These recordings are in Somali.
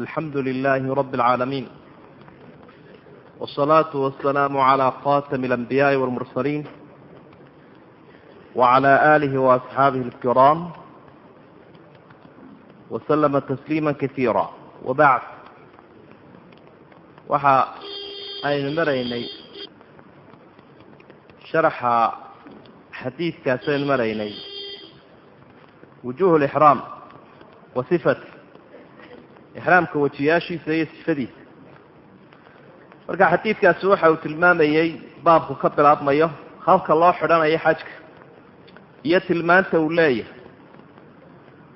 alxamdu lilaahi rabi اlcaalamiin wsalaatu wasalaamu calaa khatami alambiyaai walmursaliin wacala aalihi waasxaabihi alkiraam wasalama tasliima kasiira wabacd waxa aynu maraynay sharaxa xadiidkaasaynu maraynay. Wujuh lixraam wa sifat ixraamka wejiyaashiisa iyo sifadiisa marka xadiidkaasi waxa uu tilmaamayey baabku ka bilaabmayo halka loo xidhanayo xajka iyo tilmaanta uu leeyahay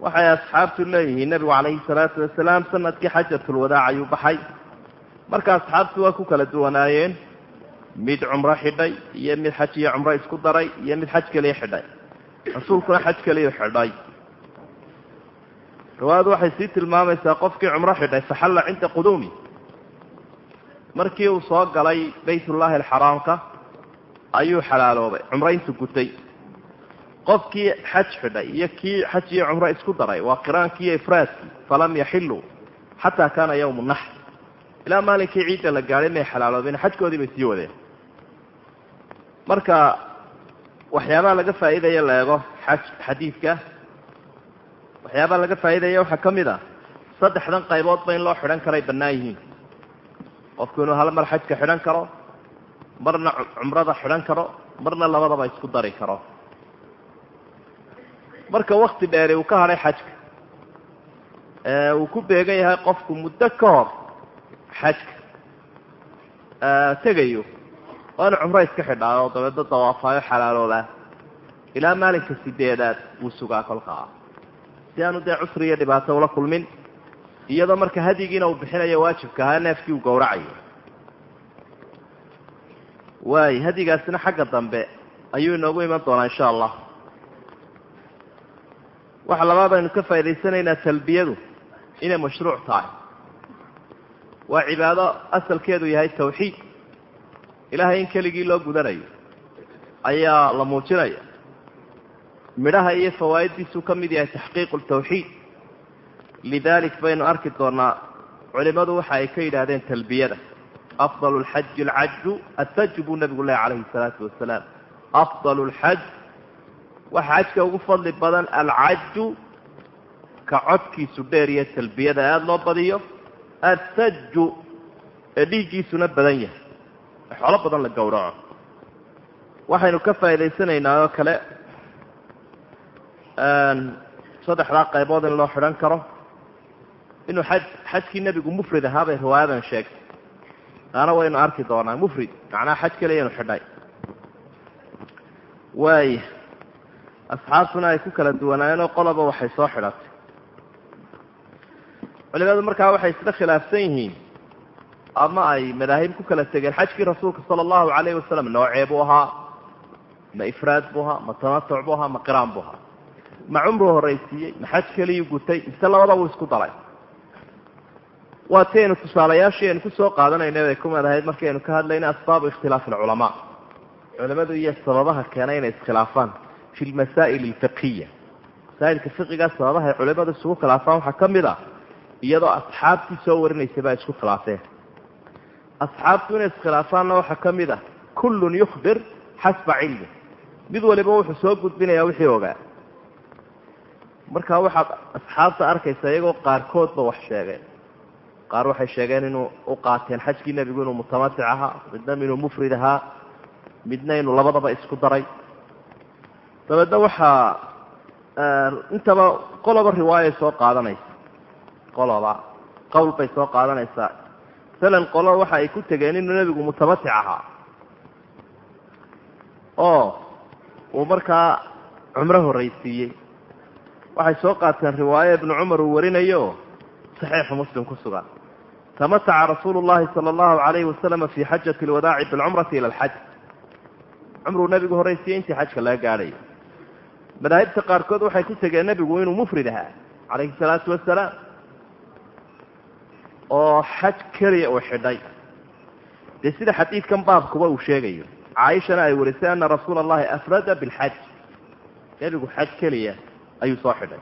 waxay asxaabtu leeyihiin nebigu calayhi salaatu wasalaam sannadkii xajatulwadaac ayuu baxay marka asxaabtu waa ku kala duwanaayeen mid cumro xidhay iyo mid xaj iyo cumro isku daray iyo mid xaj keliya xidhay rasuulkuna xaj keliyu xidhay riwaayadu waxay sii tilmaamaysaa qofkii cumro xidhay faxalla cinda quduumi. Markii uu soo galay baytullaahi alxaraamka ayuu xalaaloobay cumro intu gutay. Qofkii xaj xidhay iyo kii xaj iyo cumro isku daray waa qiraankii iyo ifraadkii falam yaxiluu xataa kaana yawmu naxr. Ilaa maalinkii ciidda la gaadhay may xalaaloobeen xajkoodii bay sii wadeen. Marka waxyaabaha laga faa'iidaya la eego xaj xadiidka waxyaabaha laga faa'iidaya waxaa ka mid a saddexdan qayboodba in loo xidhan karay bannaan yihiin. Qofku inuu hal mar xajka xidhan karo marna cumrada xidhan karo marna labadaba isku dari karo. Marka wakti dheeri uu ka hadhay xajka ee uu ku beegan yahay qofku muddo ka hor xajka tegayo waa inu cumro iska xidhaa oo dabeedna dawaafaayo xalaaloobaa ilaa maalinka sideedaad wuu sugaa kolkaa si aanu dee cusri iyo dhibaato ula kulmin iyadoo marka hadyigiina uu bixinayo waajibka ahaa neefkii uu gowracayo waay hadyigaasina xagga dambe ayuu inoogu iman doonaa insha allah. Waxa labaad aynu ka faa'idaysanaynaa talbiyadu inay mashruuc tahay. Waa cibaado asalkeedu yahay tawxiid. Ilaahay in keligii loo gudanayo ayaa la muujinaya midhaha iyo fawaa'iddiisuu ka mid yahay taxqiiqu ltawxiid lidalik baynu arki doonaa culimmadu waxa ay ka yidhaahdeen talbiyada. Afdal lxaji alcaju ataj buu nabigu leh calayhi salaatu wasalaam afdal lxaj waxa xajka ugu fadli badan alcaju ka codkiisu dheer iyo talbiyada aada loo badiyo asaju ee dhiiggiisuna badan yahay. Xoolo badan la gowraco. Waxaynu ka faa'idaysanaynaa oo kale saddexdaa qaybood in loo xidhan karo. Inuu xaj xajkii nebigu mufrid ahaa bay riwaayadan sheegtay. Taana waynu arki doonaa mufrid macnaha xaj keliyanu xidhay. Waaya asxaabtuna ay ku kala duwanaayeen oo qoloba waxay soo xidhatay. Culimadu markaa waxay isla khilaafsan yihiin ama ay madaahib ku kala tegeen. Xajkii rasuulka sala allahu calayhi wasalam noocee buu ahaa ma ifraad buu ahaa ma tamatuc buu ahaa ma qiraan buu ahaa ma cumruu horraysiiyey ma xaj keliyuu gutay mise labada wuu isku dalay. Waa ti aynu tusaalayaashii aynu ku soo qaadanayna bay ku madahayd markaynu ka hadlayna asbaabu ikhtilaafi alculamaa culimadu iyo sababaha keena inay iskhilaafaan fi lmasaa'il alfiqiya masaa'ilka fiqigaa sababaha ay culimadu isugu khilaafaan waxaa ka mid a iyadoo asxaabtii soo warinaysa baa isku khilaafeen. Asxaabtu inay iskhilaafaanna waxaa ka mid ah kullun yukhbir xasba cilmi. Mid waliba wuxuu soo gudbinayaa wixii ogaa marka waxaad asxaabta arkaysa iyagoo qaarkoodba wax sheegeen qaar waxay sheegeen inuu u qaateen xajkii nebigu inuu mutamatic ahaa midna inuu mufrid ahaa midna inuu labadaba isku daray. Dabeedna waxaa intaba qoloba riwaayay soo qaadanaysa. Qoloba qowl bay soo qaadanaysaa masalan qolo waxa ay ku tegeen inuu nebigu mutamatic ahaa oo uu markaa cumro horraysiiyey waxay soo qaateen riwaayo ibnu cumar uu warinayo saxiixu muslim ku sugan. Tamataca rasuulu llahi sala allahu calayhi wasalama fii xajati alwadaaci bilcumrati ila alxaj cumruu nebigu horraysiiyey intii xajka laga gaadhayo madaahibta qaarkood waxay ku tegeen nebigu inuu mufrid ahaa calayhi salaatu wasalaam oo xaj keliya uu xidhay. Dee sida xadiidkan baabkuba uu sheegayo caaishana ay warisay ana rasuula allahi afrada bilxaj nebigu xaj keliya ayuu soo xidhay.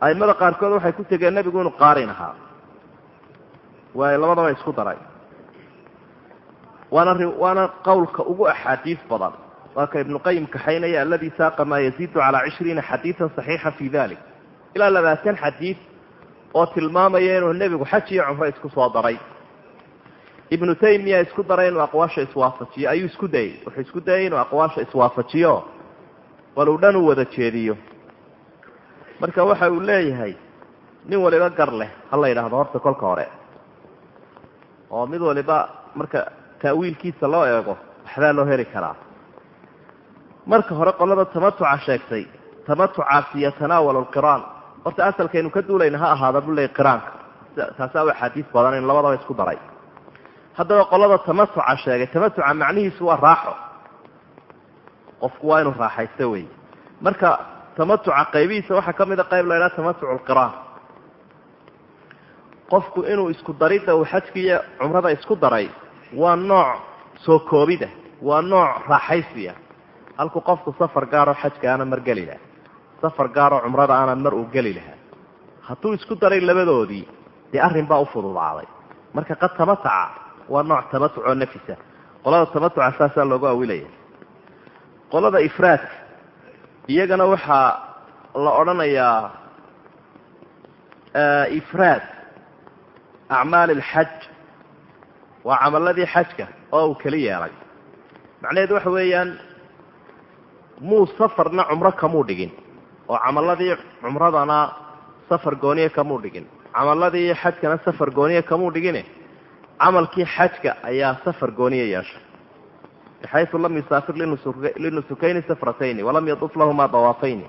Aimada qaarkood waxay ku tegeen nebigu inuu qaarin ahaa. Waayo labadaba isku daray. Waana waana qowlka ugu axaadiis badan. Waa ka ibnu qayim kaxaynaya aladi saaqa maa yaziidu calaa cishriina xadiidan saxiixa fi dalik ilaa labaatan xadiid oo tilmaamaya inuu nebigu xaj iyo cumro isku soo daray. Ibnu taymiya isku daray inuu aqwaasha iswaafajiyo. Ayuu isku dayey wuxuu isku dayay inuu aqwaasha iswaafajiyo. Bal uu dhan u wada jeediyo marka waxa uu leeyahay nin waliba gar leh ha la yidhaahdo horta kolka hore. Oo mid waliba marka ta'wiilkiisa loo eego waxbaa loo heli karaa. Marka hore qolada tamatuca sheegtay tamatucaasi yatanaawalu lqiraan horta asalkaynu ka duulayna ha ahaada buu leeyay qiraanka. Taasaa u axaadiis badan in labadaba isku daray. Haddaba qolada tamatuca sheegay tamatuca macnihiisu waa raaxo. Qofku waa inuu raaxaysto wey marka tamatuca qaybihiisa waxaa ka mid a qayb la ydhaha tamatucu lqiraan qofku inuu isku daridda uu xajka iyo cumrada isku daray waa nooc soo koobida waa nooc raaxaysiya. Halkuu qofku safar gaaroo xajka aana mar geli lahaa safar gaaroo cumrada aana mar uu geli lahaa. Hadduu isku daray labadoodii dee arrin baa u fududaaday. Marka qad tamataca waa nooc tamatuc oo nafisa. Qolada tamatuca saasaa loogu awilaya qolada ifraadka iyagana waxaa la odhanayaa ifraad. Acmaali alxaj waa camaladii xajka oo uu keli yeelay. Macnaheedu waxa weeyaan muu safarna cumro kamuu dhigin oo camaladii cumradana safar gooniye kamuu dhigin. Camaladii xajkana safar gooniye kamuu dhigine camalkii xajka ayaa safar gooniye yeeshay bxaysu lam yusaafir linusukayni safratayni walam yaduf lahumaa dawaafayni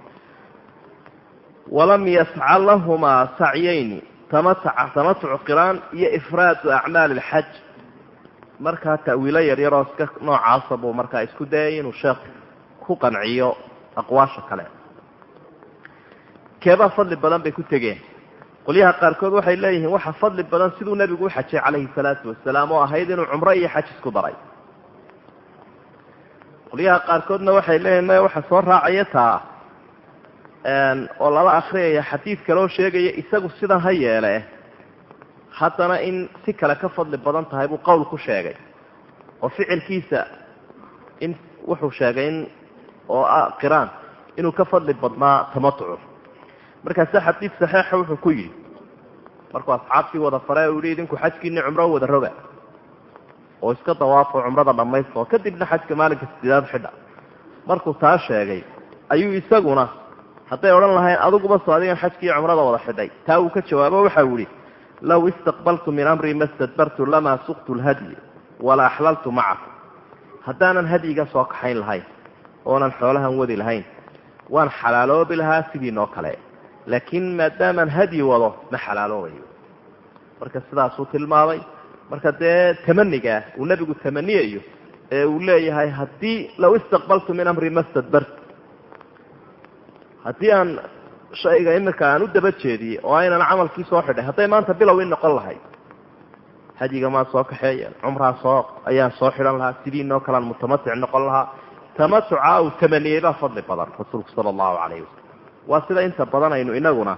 walam yasca lahumaa sacyayni tamatucu qiraan iyo ifraadu acmaali alxaj markaa ta'wiilo yaryaroo iska noocaasa buu markaa isku dayay inuu sheekh ku qanciyo aqwaasha kale keebaa fadli badan bay ku tegeen qolyaha qaarkood waxay leeyihiin waxa fadli badan siduu nebigu u xajay calayhi salaatu wasalaam oo ahayd inuu cumro iyo xaj isku daray qolyaha qaarkoodna waxay leeyihiin maya waxa soo raacaya taa oo lala akriyaya xadiid kaloo sheegaya isagu sidan ha yeele haddana in si kale ka fadli badan tahay buu qowl ku sheegay oo ficilkiisa in wuxuu sheegay in oo ah qiraan inuu ka fadli badnaa tamatucu. Markaase xadiid saxiixa wuxuu ku yidhi markuu asxaabtii wada fare uu yihi idinku xajkiini cumro wada roga oo iska dawaafo cumrada dhammaysto kadibna xajka maalinka sideedaad xidha. Markuu taa sheegay ayuu isaguna hadday odhan lahayn adiguba soo adigan xajkiiyo cumrada wada xidhay. Taa uu ka jawaabo waxau yihi low istaqbaltu min amrii ma stadbartu lamaa suqtu lhadyi wala axlaltu macakum haddaanan hadyiga soo kaxayn lahayn oonan xoolahan wadi lahayn waan xalaaloobi lahaa sidiinoo kale. Laakiin maadaamaan hadyi wado ma xalaaloobayo. Marka sidaasuu tilmaamay marka dee tamanigaa uu nebigu tamaniyayo ee uu leeyahay haddii law istaqbaltu min amri ma stadbartu haddii aan shayga imika aan u daba jeediyey oo aynan camalkii soo xidhay hadday maanta bilow in noqon lahayd hadyiga maa soo kaxeeya cumraa soo ayaan soo xidhan lahaa sidiinoo kalean mutamatic noqon lahaa tamatuca uu tamaniyey baa fadli badan rasuulku sala allahu calayhi wasalam waa sida inta badan aynu inaguna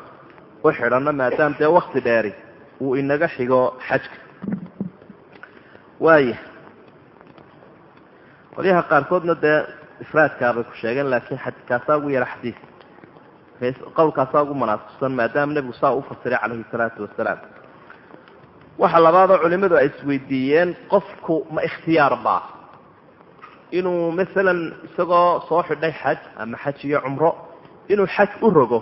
u xidhanno maadaama dee wakti dheeri uu inaga xigo xajka waaya qolyaha qaarkoodna dee ifraadkaabay ku sheegeen laakiin kaasaa ugu yara xadiis. Qowlkaasaa ugu munaasibsan maadaama nebigu saa u fasiray calayhi salaatu wasalaam. Waxa labaadoo culimadu ay isweydiiyeen qofku ma ikhtiyaar baa. Inuu masalan isagoo soo xidhay xaj ama xaj iyo cumro inuu xaj u rogo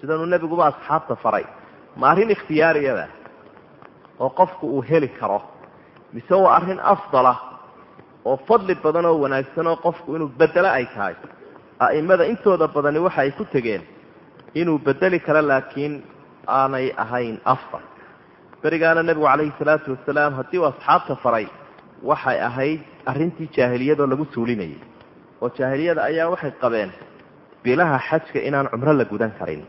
sidanuu nebiguba asxaabta faray. Ma arrin ikhtiyaariyada oo qofku uu heli karo mise waa arrin afdala oo fadli badan oo wanaagsan oo qofku inuu bedelo ay tahay. A'imada intooda badani waxa ay ku tegeen inuu bedeli karo laakiin aanay ahayn afdal. Berigaana nebigu calayhi salaatu wasalaam haddii uu asxaabta faray waxay ahayd arrintii jaahiliyadoo lagu suulinayay. Oo jaahiliyada ayaa waxay qabeen bilaha xajka inaan cumro la gudan karin.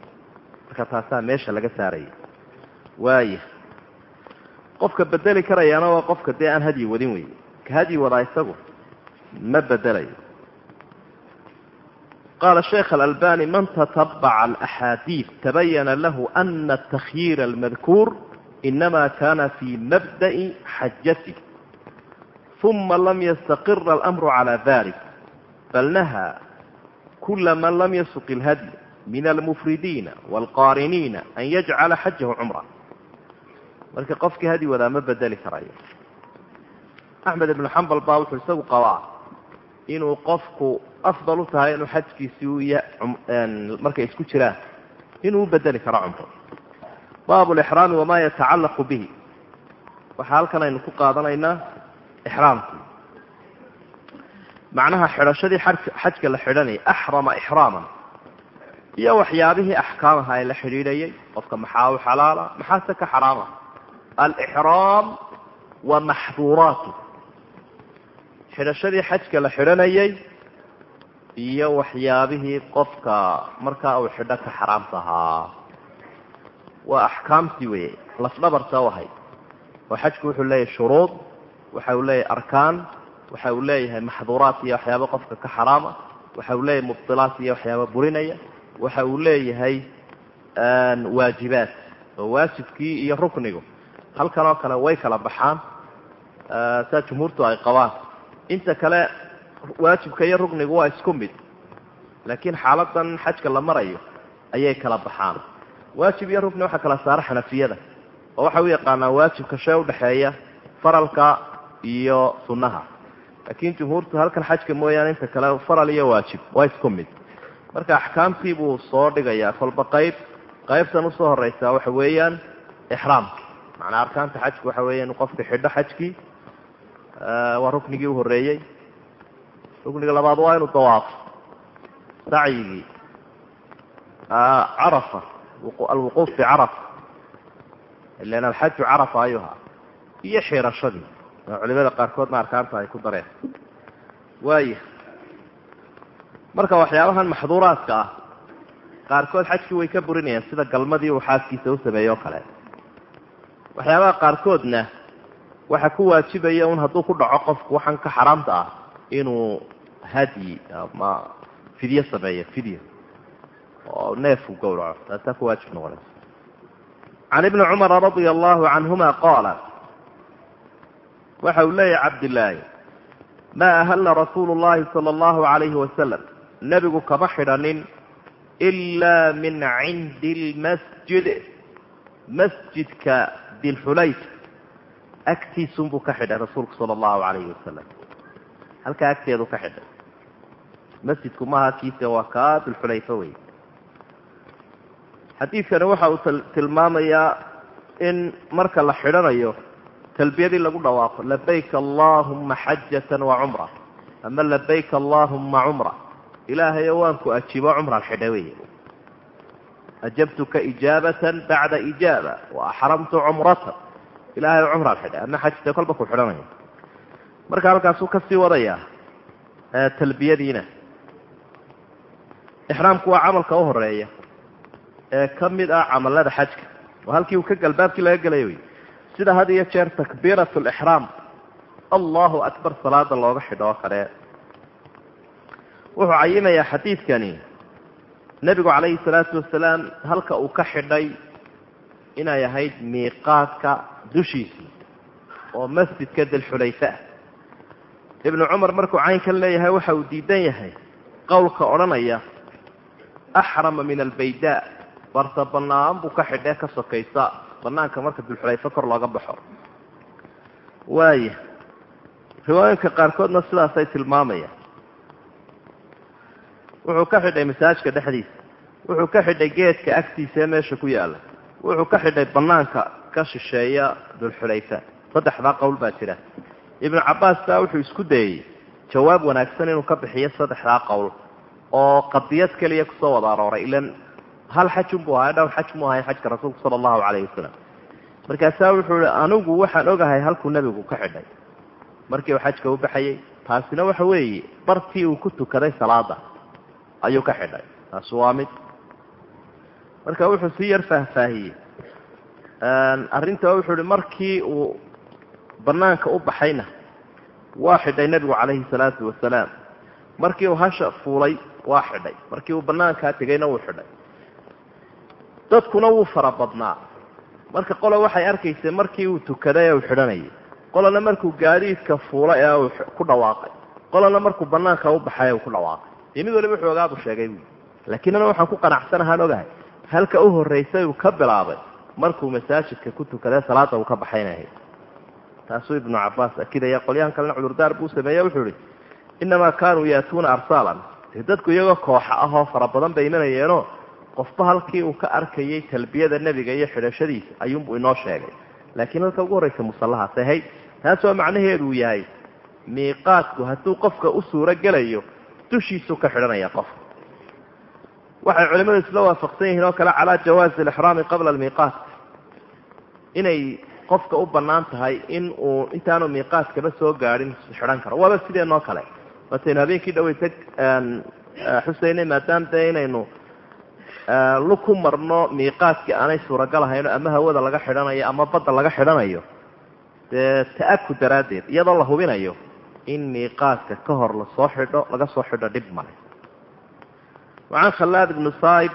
Marka taasaa meesha laga saarayay. Waaya qofka bedeli karayaana waa qofka dee aan hadyi wadin wey ka hadyi wadaa isagu ma bedelayo. Qaala sheekh alalbani man tatabaca alaxaadiid tabayana lahu ana atakhyiira almadkuur inama kana fii mabda'i xajatih uma lam yastaqira alamru calaa dalik bal nahaa kula man lam yasuq ilhadyi min almufridiina waalqaariniina an yajcala xajahu cumra marka qofkii hadi wadaa ma bedeli karayo. Axmed ibnu xambal baa wuxuu isagu qabaa inuu qofku afdal u tahay inuu xajkiisii markay isku jiraan. Inuu u bedeli karo cumro baabu lixraami wamaa yatacallaqu bihi. Waxaa halkan aynu ku qaadanaynaa ixraamkii macnaha xidhashadii xajka la xidhanayay axrama ixraaman. Iyo waxyaabihii axkaamaha ee la xidhiidhayay qofka maxaa u xalaala? Maxaase ka xaraama alixraam wa maxduuraatu xidhashadii xajka la xidhanayay iyo waxyaabihii qofka markaa uu xidho ka xaraamtahaa waa axkaamtii weye lafdhabarta u ahayd oo xajku wuxuu leeyahay shuruud waxa uu leeyahay arkaan waxa uu leeyahay maxduuraat iyo waxyaaba qofka ka xaraama waxa uu leeyahay mubdilaat iyo waxyaaba burinaya waxa uu leeyahay waajibaat. Oo waajibkii iyo ruknigu halkan oo kale way kala baxaan. Saa jumhuurtu ay qabaan. Inta kale waajibka iyo ruknigu waa isku mid. Laakiin xaaladan xajka la marayo ayay kala baxaan. Waajib iyo rukni waxaa kala saara xanafiyada oo waxay u yaqaanaa waajibka shay udhexeeya faralka iyo sunnaha. Laakiin jumhuurtu halkan xajka mooyaane inta kale faral iyo waajib waa isku mid. Marka axkaamtii buu soo dhigayaa kolba qayb qaybtan u soo horeysaa waxa weeyaan ixraamki macnaa arkaanta xajku waxa weya inu qofka xidho xajkii waa ruknigii uhoreeyey rukniga labaad waa inuu dawaafo. Sacyigii carafa alwuquuf fi carafa. Ilan alxaju carafa ayuha iyo xirashadii. Culimada qaarkoodna arkaanta ay ku dareen. Waaya marka waxyaabahan maxduuraadka ah qaarkood xajkii way ka burinayaan sida galmadii uu xaaskiisa u sameeyey oo kale waxyaabaha qaarkoodna waxa ku waajibaya un hadduu ku dhaco qofku waxaan ka xaraamta ah inuu hadyi ama fidyo sameeyo fidyo. Oo neefku gowraco. Taasaa ku waajib noqonaysa. Can ibni cumara radia allahu canhuma qaala waxa uu leeyahy cabdillaahi maa ahalla rasuulu llahi sala allahu calayhi wasalam nebigu kama xidhanin ilaa min cindi lmasjid masjidka dilxulayf agtiisunbuu ka xidhay rasuulku sala allahu calayhi wasalam halkaa agteedu ka xidhay masjidku maaha kiise waa kaa dilxulayfa wey xadiidkani waxa uu tilmaamayaa in marka la xidhanayo talbiyadii lagu dhawaaqo labayk allahuma xajatan wa cumra ama labayk allahuma cumra ilaahayo waan ku ajiibo cumran xidha wey ajabtuka ijaabatan bacda ijaaba wa axramtu cumratan ilahayo cumraan xidhay ama xajta kolba ku xidhanaya marka halkaasuu ka sii wadayaa talbiyadiina ixraamku waa camalka u horreeya ee ka mid ah camalada xajka oo halkii uu ka galbaabkii laga gelaya wey sida had iyo jeer takbiirat lixraam allahu akbar salaada looga xidho oo kale wuxuu xadiidkani nebigu calayhi salaatu wasalaam halka uu ka xidhay inay ahayd miiqaadka dushiisii oo masjidka dilxulayfa ah ibnu cumar markuu caynkan leeyahay waxa uu diidan yahay qowlka odhanaya axrama min albaydaa barta banaan buu ka xidhee ka sokaysa. Banaanka marka dulxulayfo kor looga baxo. Waaya riwaayinka qaarkoodna sidaasay tilmaamayaan wuxuu ka xidhay masaajka dhexdiisa. Wuxuu ka xidhay geedka agtiisa ee meesha ku yaalla wuxuu ka xidhay banaanka ka shisheeya dulxulayfa saddexdaa qowl baa jira. Ibnu cabbaas baa wuxuu isku dayey jawaab wanaagsan inuu ka bixiyo saddexdaa qowl oo qadiyad keliya ku soo wada arooray. Ilan hal xajun buu ahay dhowr xaj mu ahay xajka rasuulku sala allahu calayhi wasalam markaasaa wuxuu ihi anigu waxaan ogahay halkuu nebigu ka xidhay. Markii uu xajka u baxayey taasina waxa weeye bartii uu ku tukaday salaada ayuu ka xidhay. Taasi waa mid. Marka wuxuu si yar faahfaahiyey. Arrinta wuxuu ihi markii uu banaanka u baxayna waa xidhay nebigu calayhi salaatu wasalaam. Markii uu hasha fuulay waa xidhay. Markii uu banaankaa tegayna wuu xidhay. Dadkuna wuu fara badnaa. Marka qolo waxay arkaysay markii uu tukaday ee uu xidhanayay. Qolona markuu gaadiidka fuulay ee uu ku dhawaaqay. Qolona markuu banaanka u baxay uu ku dhawaaqay iyo mid waliba xoogaabuu sheegay buui laakiin ana waxaan ku qanacsanahaan ogahay. Halka u horraysay uu ka bilaabay markuu masaajidka ku tukaday salaada uu ka baxaynahay taasuu ibnu cabaas akidaya qolyahan kalena cudurdaar buu sameeye wuxuu ihi innamaa kaanuu yaatuuna arsaalan. Dee dadku iyagoo kooxa ah oo fara badan bay imanayeenoo qofba halkii uu ka arkayay talbiyada nebiga iyo xidhashadiisa ayuunbuu inoo sheegay. Laakiin halka ugu horraysa musallahaas ahayd taasoo macnaheedu uu yahay miiqaadku hadduu qofka u suuro gelayo dushiisuu ka xidhanaya qofka waxay culimmadu isla waafaqsan yihiin oo kale calaa jawaazi alixraami qabla almiiqaat. Inay qofka u bannaan tahay in uu intaanu miiqaadkaba soo gaadhin xidhan karo. Waaba sideenoo kale? Wataynu habeenkii dhaweysa xuseynay maadaam dee inaynu lug ku marno miiqaadkii aanay suuragal ahayno ama hawada laga xidhanayo ama badda laga xidhanayo dee ta-akud daraaddeed iyadoo la hubinayo in miiqaadka ka hor la soo xidho laga soo xidho dhib male wacan khallaad ibnu saa'ib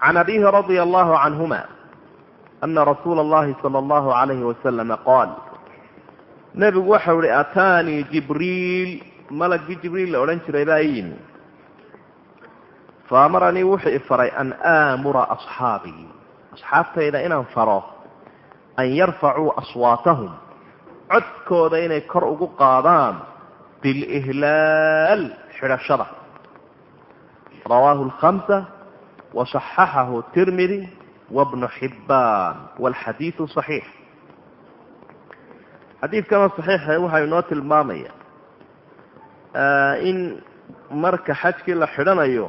can abihi radia allahu canhuma ana rasuula allahi sala allahu calayhi wasalama qaal nebigu waxau ihi ataanii jibriil malagii jibriil la odhan jiray baa i yimi fa amaranii wuxuu i faray an aamura asxaabii asxaabtayda inaan faro an yarfacuu aswaatahum. Codkooda inay kor ugu qaadaan bilihlaal xidhashada rawaahu alkhamsa wasaxaxahu tirmidi wabnu xibbaan walxadiidu saxiix xadiidkana saxiixa waxaa inoo tilmaamaya in marka xajkii la xidhanayo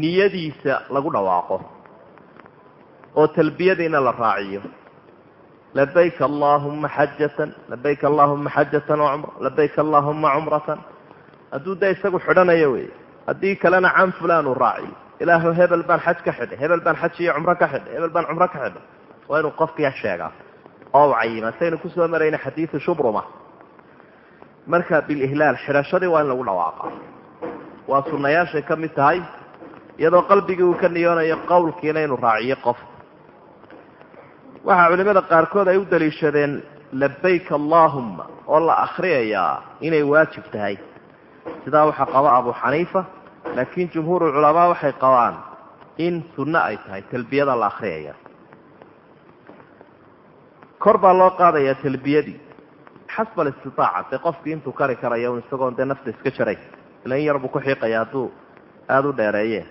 niyadiisa lagu dhawaaqo oo talbiyadiina la raaciyo labayk allahuma xajatan labayk allahuma xajatan wacumra labayk allahuma cumratan hadduu da isagu xidhanayo wey haddii kalena can fulan uu raaciyo ilaahu hebel baan xaj ka xidhay hebel baan xaj iyo cumro ka xidhay hebel baan cumro ka xidhay waa inuu qofkia sheegaa oo u cayima saynu ku soo marayna xadiidu shubruma marka bilihlaal xidhashadii waa in lagu dhawaaqa waa sunayaashay ka mid tahay iyadoo qalbigii uu ka niyoonayo qowlkiina inuu raaciyo qof waxaa culimada qaarkood ay u daliishadeen labayk allahuma oo la akriyayaa inay waajib tahay. Sidaa waxaa qaba abu xaniifa laakiin jumhuuru culamaa waxay qabaan in sunno ay tahay talbiyada la akriyaya kor baa loo qaadayaa talbiyadii. Xasba alistitaaca dee qofkii intuu kari karaya un isagoon dee nafta iska jaray ila in yar buu ku xiiqaya hadduu aada u dheereeye.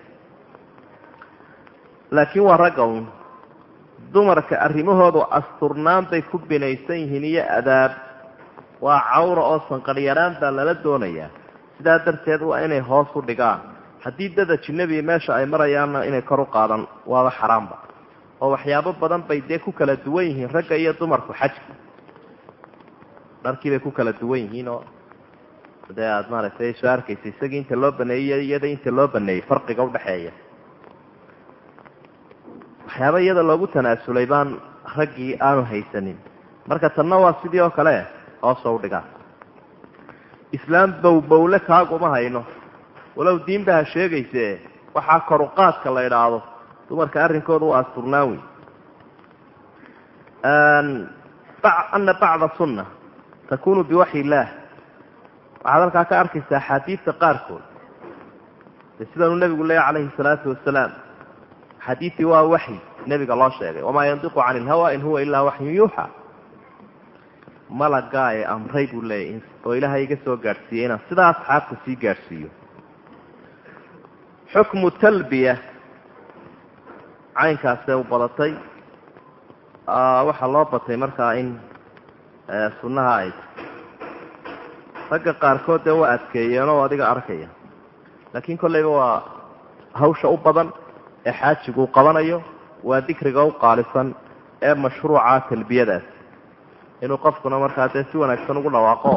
Laakiin waa ragga un dumarka arrimahoodu asturnaan bay ku binaysan yihiin iyo adaab waa cawra oo sanqadhyaraan baa lala doonayaa sidaa darteed waa inay hoos u dhigaan. Haddii dad ajinabi meesha ay marayaanna inay kor u qaadan waaba xaraamba. Oo waxyaabo badan bay dee ku kala duwan yihiin ragga iyo dumarku xajka dharkii bay ku kala duwan yihiin oo dee aada maaragtay soo arkaysa isagii inta loo baneeyey iyada inta loo baneeyey farqiga udhexeeya waxyaaba iyada loogu tanaasulay baan raggii aanu haysanin. Marka tanna waa sidii oo kale hoosoo udhigaa islaam bowbowle kaaguma hayno. Walow diinba ha sheegayse waxaa koruqaadka la idhaahdo. Dumarka arrinkooda u asturnaan wey ana bacda sunna takunu biwaxyi illaah waxaad halkaa ka arkaysa axaadiidta qaarkood. De sidanuu nebigu leeya calayhi salaatu wasalaam xadiidii waa waxyi nebiga loo sheegay wamaa yandiqu cani ilhawa in huwa ilaa waxyun yuuxa malagaa ee amray buu leeyahy oo ilaahay iga soo gaadhsiiyey inaan sidaa asxaabta sii gaadhsiiyo. Xukmu talbiya. Caynkaasee u badatay. Waxaa loo batay markaa in sunnaha ay ragga qaarkood dee waa adkeeyeen oo adiga arkaya. Laakiin kollayba waa hawsha u badan ee xaajigu qabanayo waa dikriga u qaalisan ee mashruuca talbiyadaas inuu qofkuna markaa dee si wanaagsan ugu dhawaaqo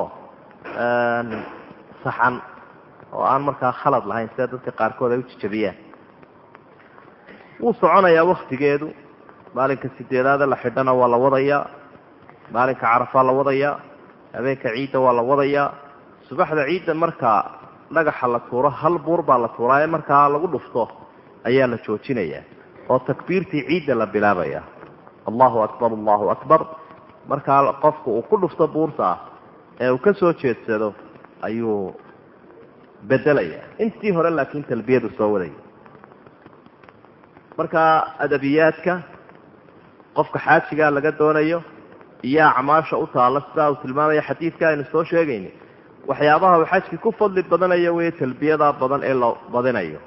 saxan oo aan markaa khalad lahayn sida dadka qaarkood ay u jijabiyaan. Wuu soconayaa waktigeedu maalinka sideedaade la xidhana waa la wadayaa maalinka carafaa la wadayaa habeenka ciidda waa la wadayaa subaxda ciidda markaa dhagaxa la tuuro hal buur baa la tuuraa ee markaa lagu dhufto ayaa la joojinayaa oo takbiirtii ciidda la bilaabaya. Allahu akbar allahu akbar. Markaa qofku uu ku dhufto buurta ah ee uu ka soo jeedsado ayuu bedelaya intii hore laakiin talbiyadu soo wadaya markaa adabiyaadka qofka xaajigaa laga doonayo iyo acmaasha u taalla sidaa uu tilmaamaya xadiidka aynu soo sheegayna waxyaabaha uu xajki ku fadli badanayo wey talbiyadaa badan ee la badinayo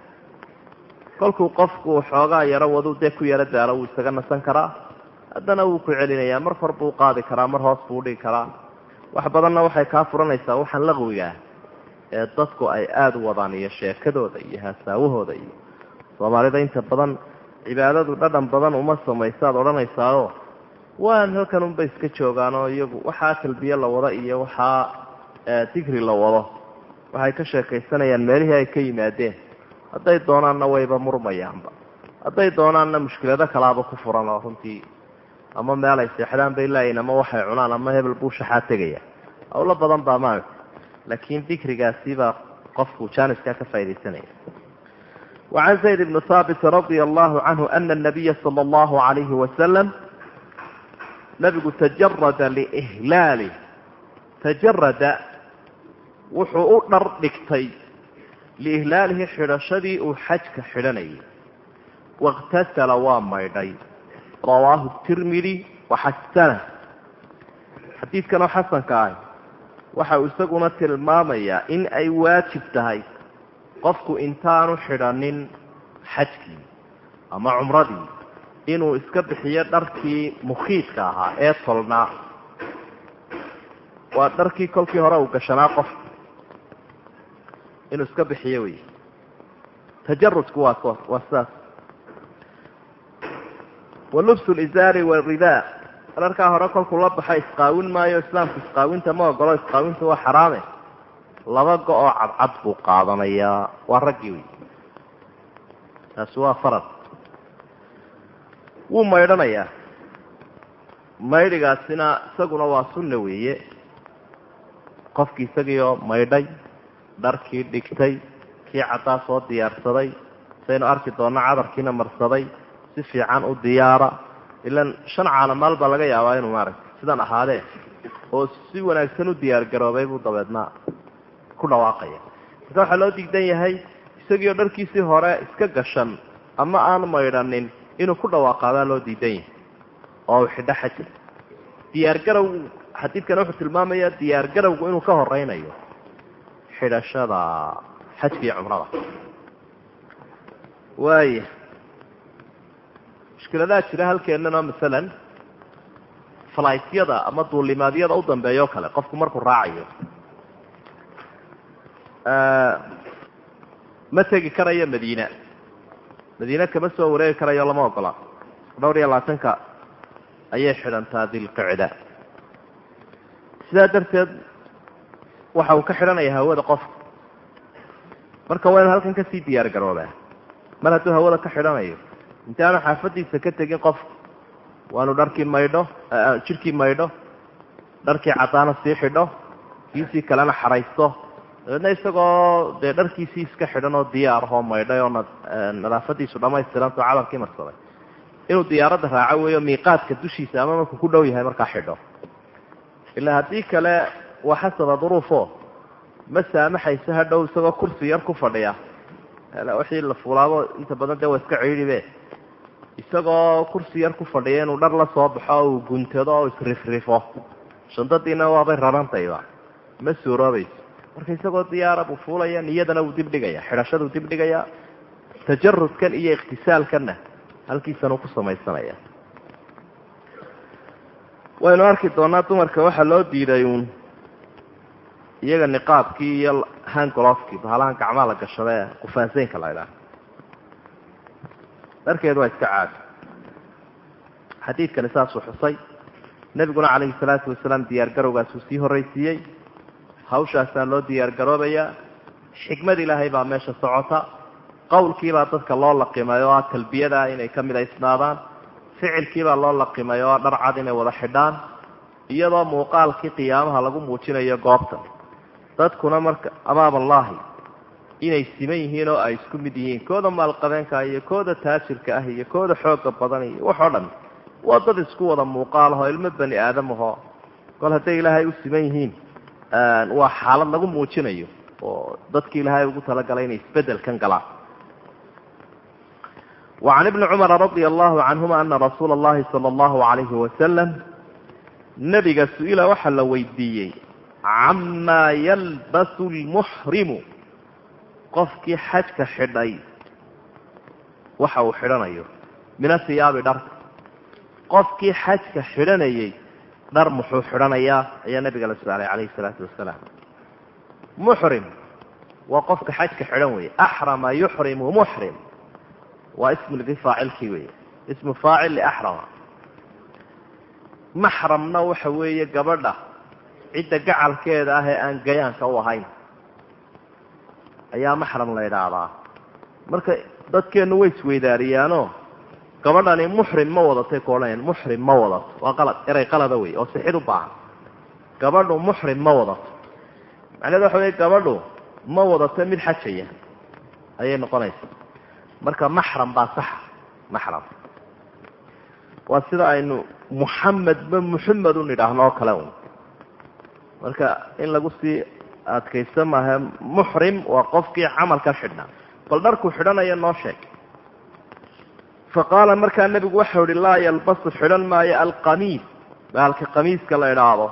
kolkuu qofku xoogaa yaro wadu dee ku yaro daalo wuu isaga nasan karaa? Haddana wuu ku celinayaa. Mar kor buu qaadi karaa mar hoos buu dhigi karaa. Wax badanna waxay kaa furanaysaa waxaan laqwiga ee dadku ay aada u wadaan iyo sheekadooda iyo haasaawahooda iyo soomaalida. Inta badan cibaadadu dhadhan badan uma samaysaad odhanaysaao waan halkan unba iska joogaanoo iyagu waxaa talbiye la wado iyo waxaa digri la wado. Waxay ka sheekaysanayaan meelihii ay ka yimaadeen hadday doonaanna wayba murmayaanba. Hadday doonaanna mushkilado kalaaba ku furan oo runtii ama meel ay seexdaan bay laayihin ama waxay cunaan ama hebel buu shaxaa tegaya. Hawlo badan baa maaragta laakiin dikrigaasi baa qofku jaaniska ka faaidaysanaya wacan zayd bni haabit radia allahu canhu ana nabiya sala allahu alayhi wasalam nabigu tajarada liihlaali tajarada wuxuu u dhar dhigtay liihlaalihi xidhashadii uu xajka xidhanayay waاktasala waa maydhay rawaahu tirmidi waxasana xadiidkan oo xasanka ah waxa isaguna tilmaamayaa in ay waajib tahay qofku intaanu xidhanin xajkii ama cumradii inuu iska bixiyo dharkii mukhiidka ahaa ee tolnaa waa dharkii kolkii hore uu gashanaa qof inuu iska bixiyo wey tajarudku waa waa sidaas. Wa lubsu lizaari waridaa dharkaa hore kolkuu la baxa isqaawin maayo islaamku isqaawinta ma ogolo isqaawinta waa xaraame. Laba go-oo cadcad buu qaadanayaa waa raggii wey taasi waa farad. Wuu maydhanayaa. Maydhigaasina isaguna waa sunna weeye. Qofkii isagiioo maydhay dharkii dhigtay kii caddaa soo diyaarsaday saynu arki doonno cadarkiina marsaday si fiican u diyaara. Ilan shan caanamaal baa laga yaabaa inuu maaragtay sidan ahaadee oo si wanaagsan u diyaargaroobay buu dabeedna ku dhawaaqaya. Marka waxaa loo digdan yahay isagiioo dharkiisii hore iska gashan ama aan maydhanin inuu ku dhawaaqaadaa loo diidan yahay oo uu xidho xaja diyaargarow xadiidkana wuxuu tilmaamayaa diyaargarowgu inuu ka horeynayo xidhashada xajka iyo cumrada waaya mushkiladaha jira halkeenana masalan flytyada ama duulimaadyada u dambeeya o kale qofku markuu raacayo ma tegi karayo madiina madiine kama soo wareegi karayo lama ogola dhowr iyo labaatanka ayay xidhantaa dilqicda sidaa darteed waxa uu ka xidhanaya hawada qofka marka waa inu halkan ka sii diyaar garoobaa mar hadduu hawada ka xidhanayo intaanu xaafadiisa ka tegin qofka waanu dharkii maydho jidhkii maydho dharkii caddaana sii xidho kiisii kalena xaraysto. Dabeedna isagoo dee dharkiisii iska xidhan oo diyaarahoo maydhay oo nadaafadiisu dhamaystiranto cadarkii marsaday. Inuu diyaaradda raaco weeyo miiqaadka dushiisa ama markuu ku dhow yahay markaa xidho. Ilaa haddii kale waa xasaba duruufo. Ma saamaxayso hadhow isagoo kursi yar ku fadhiya. Wixii la fuulaabo inta badan dee waa iska ciidhibe isagoo kursi yar ku fadhiya inuu dhar la soo baxo uu guntado oo isrifrifo shantadiina waabay rarantayba. Ma suuroobayso marka isagoo diyaara buu fuulaya niyadana wuu dib dhigaya xidhashaduu dib dhigaya tajarudkan iyo ikhtisaalkanna halkiisanuu ku samaysanaya. Waynu arki doonaa dumarka iyaga niqaabkii iyo hangolofkii bahalahan gacmaha la gashada ee qufaaseynka la idhaah dharkeedu waa iska caadi xadiidkani saasuu xusay. Nebiguna calayhi salaatu wasalaam diyaargarowgaasuu sii horraysiiyey. Hawshaasaa loo diyaargaroobayaa xikmad ilaahay baa meesha socota. Qowlkiibaa dadka loo laqimay oo ah talbiyada inay ka midaysnaadaan ficilkiibaa loo laqimay oo ah dhar cad inay wada xidhaan. Iyadoo muuqaalkii qiyaamaha lagu muujinayo goobtan dadkuna marka amaamallaahi inay siman yihiin oo ay isku mid yihiin kooda maalqabeenka iyo kooda taasirka ah iyo kooda ah xooga badan iyo waxoo dhan waa dad isku wada muuqaal ahoo ilmo bani aadamahoo kol hadday ilaahay u siman yihiin waa xaalad lagu muujinayo oo dadki ilaahay ugu talagalay inay isbedelkan galaan. Wacan ibni cumara radia allahu canhuma ana rasuula allahi sala allahu alayhi wasalam nebiga su'ila waxaa la weydiiyey camaa yalbasu lmuxrimu qofkii xajka xidhay waxa uu xidhanayo mina siyaabi dharka qofkii xajka xidhanayey dhar muxuu xidhanayaa ayaa nabiga la su'aalay calayhi salaatu wasalaam muxrim waa qofka xajka xidhan weeye axrama yuxrimu muxrim waa ismigii faacilkii weeye ismu faacil liaxrama maxramna waxa weeye gabadha cidda gacalkeeda ah ee aan gayaanka u ahayn ayaa maxram la idhaahdaa marka dadkeennu way isweydaariyaanoo gabadhani muxrim ma wadatay koodhanayaan muxrim ma wadato. Waa qalad erey qalada wey oo sixid u baahan. Gabadhu muxrim ma wadato. Macnaheed waxa weye gabadhu ma wadato mid xajaya. Ayay noqonaysa marka maxram baa saxa maxram. Waa sida aynu muxamed un idhaahno oo kale un marka in lagu sii adkaysto maaha muxrim waa qofkii camalka xidhnaa bal dharkuu xidhanaya noo sheeg. Fa qaala markaa nebigu waxau ihi laa yalbasu xidhan maayo alqamiis. Baalka qamiiska la idhaahdo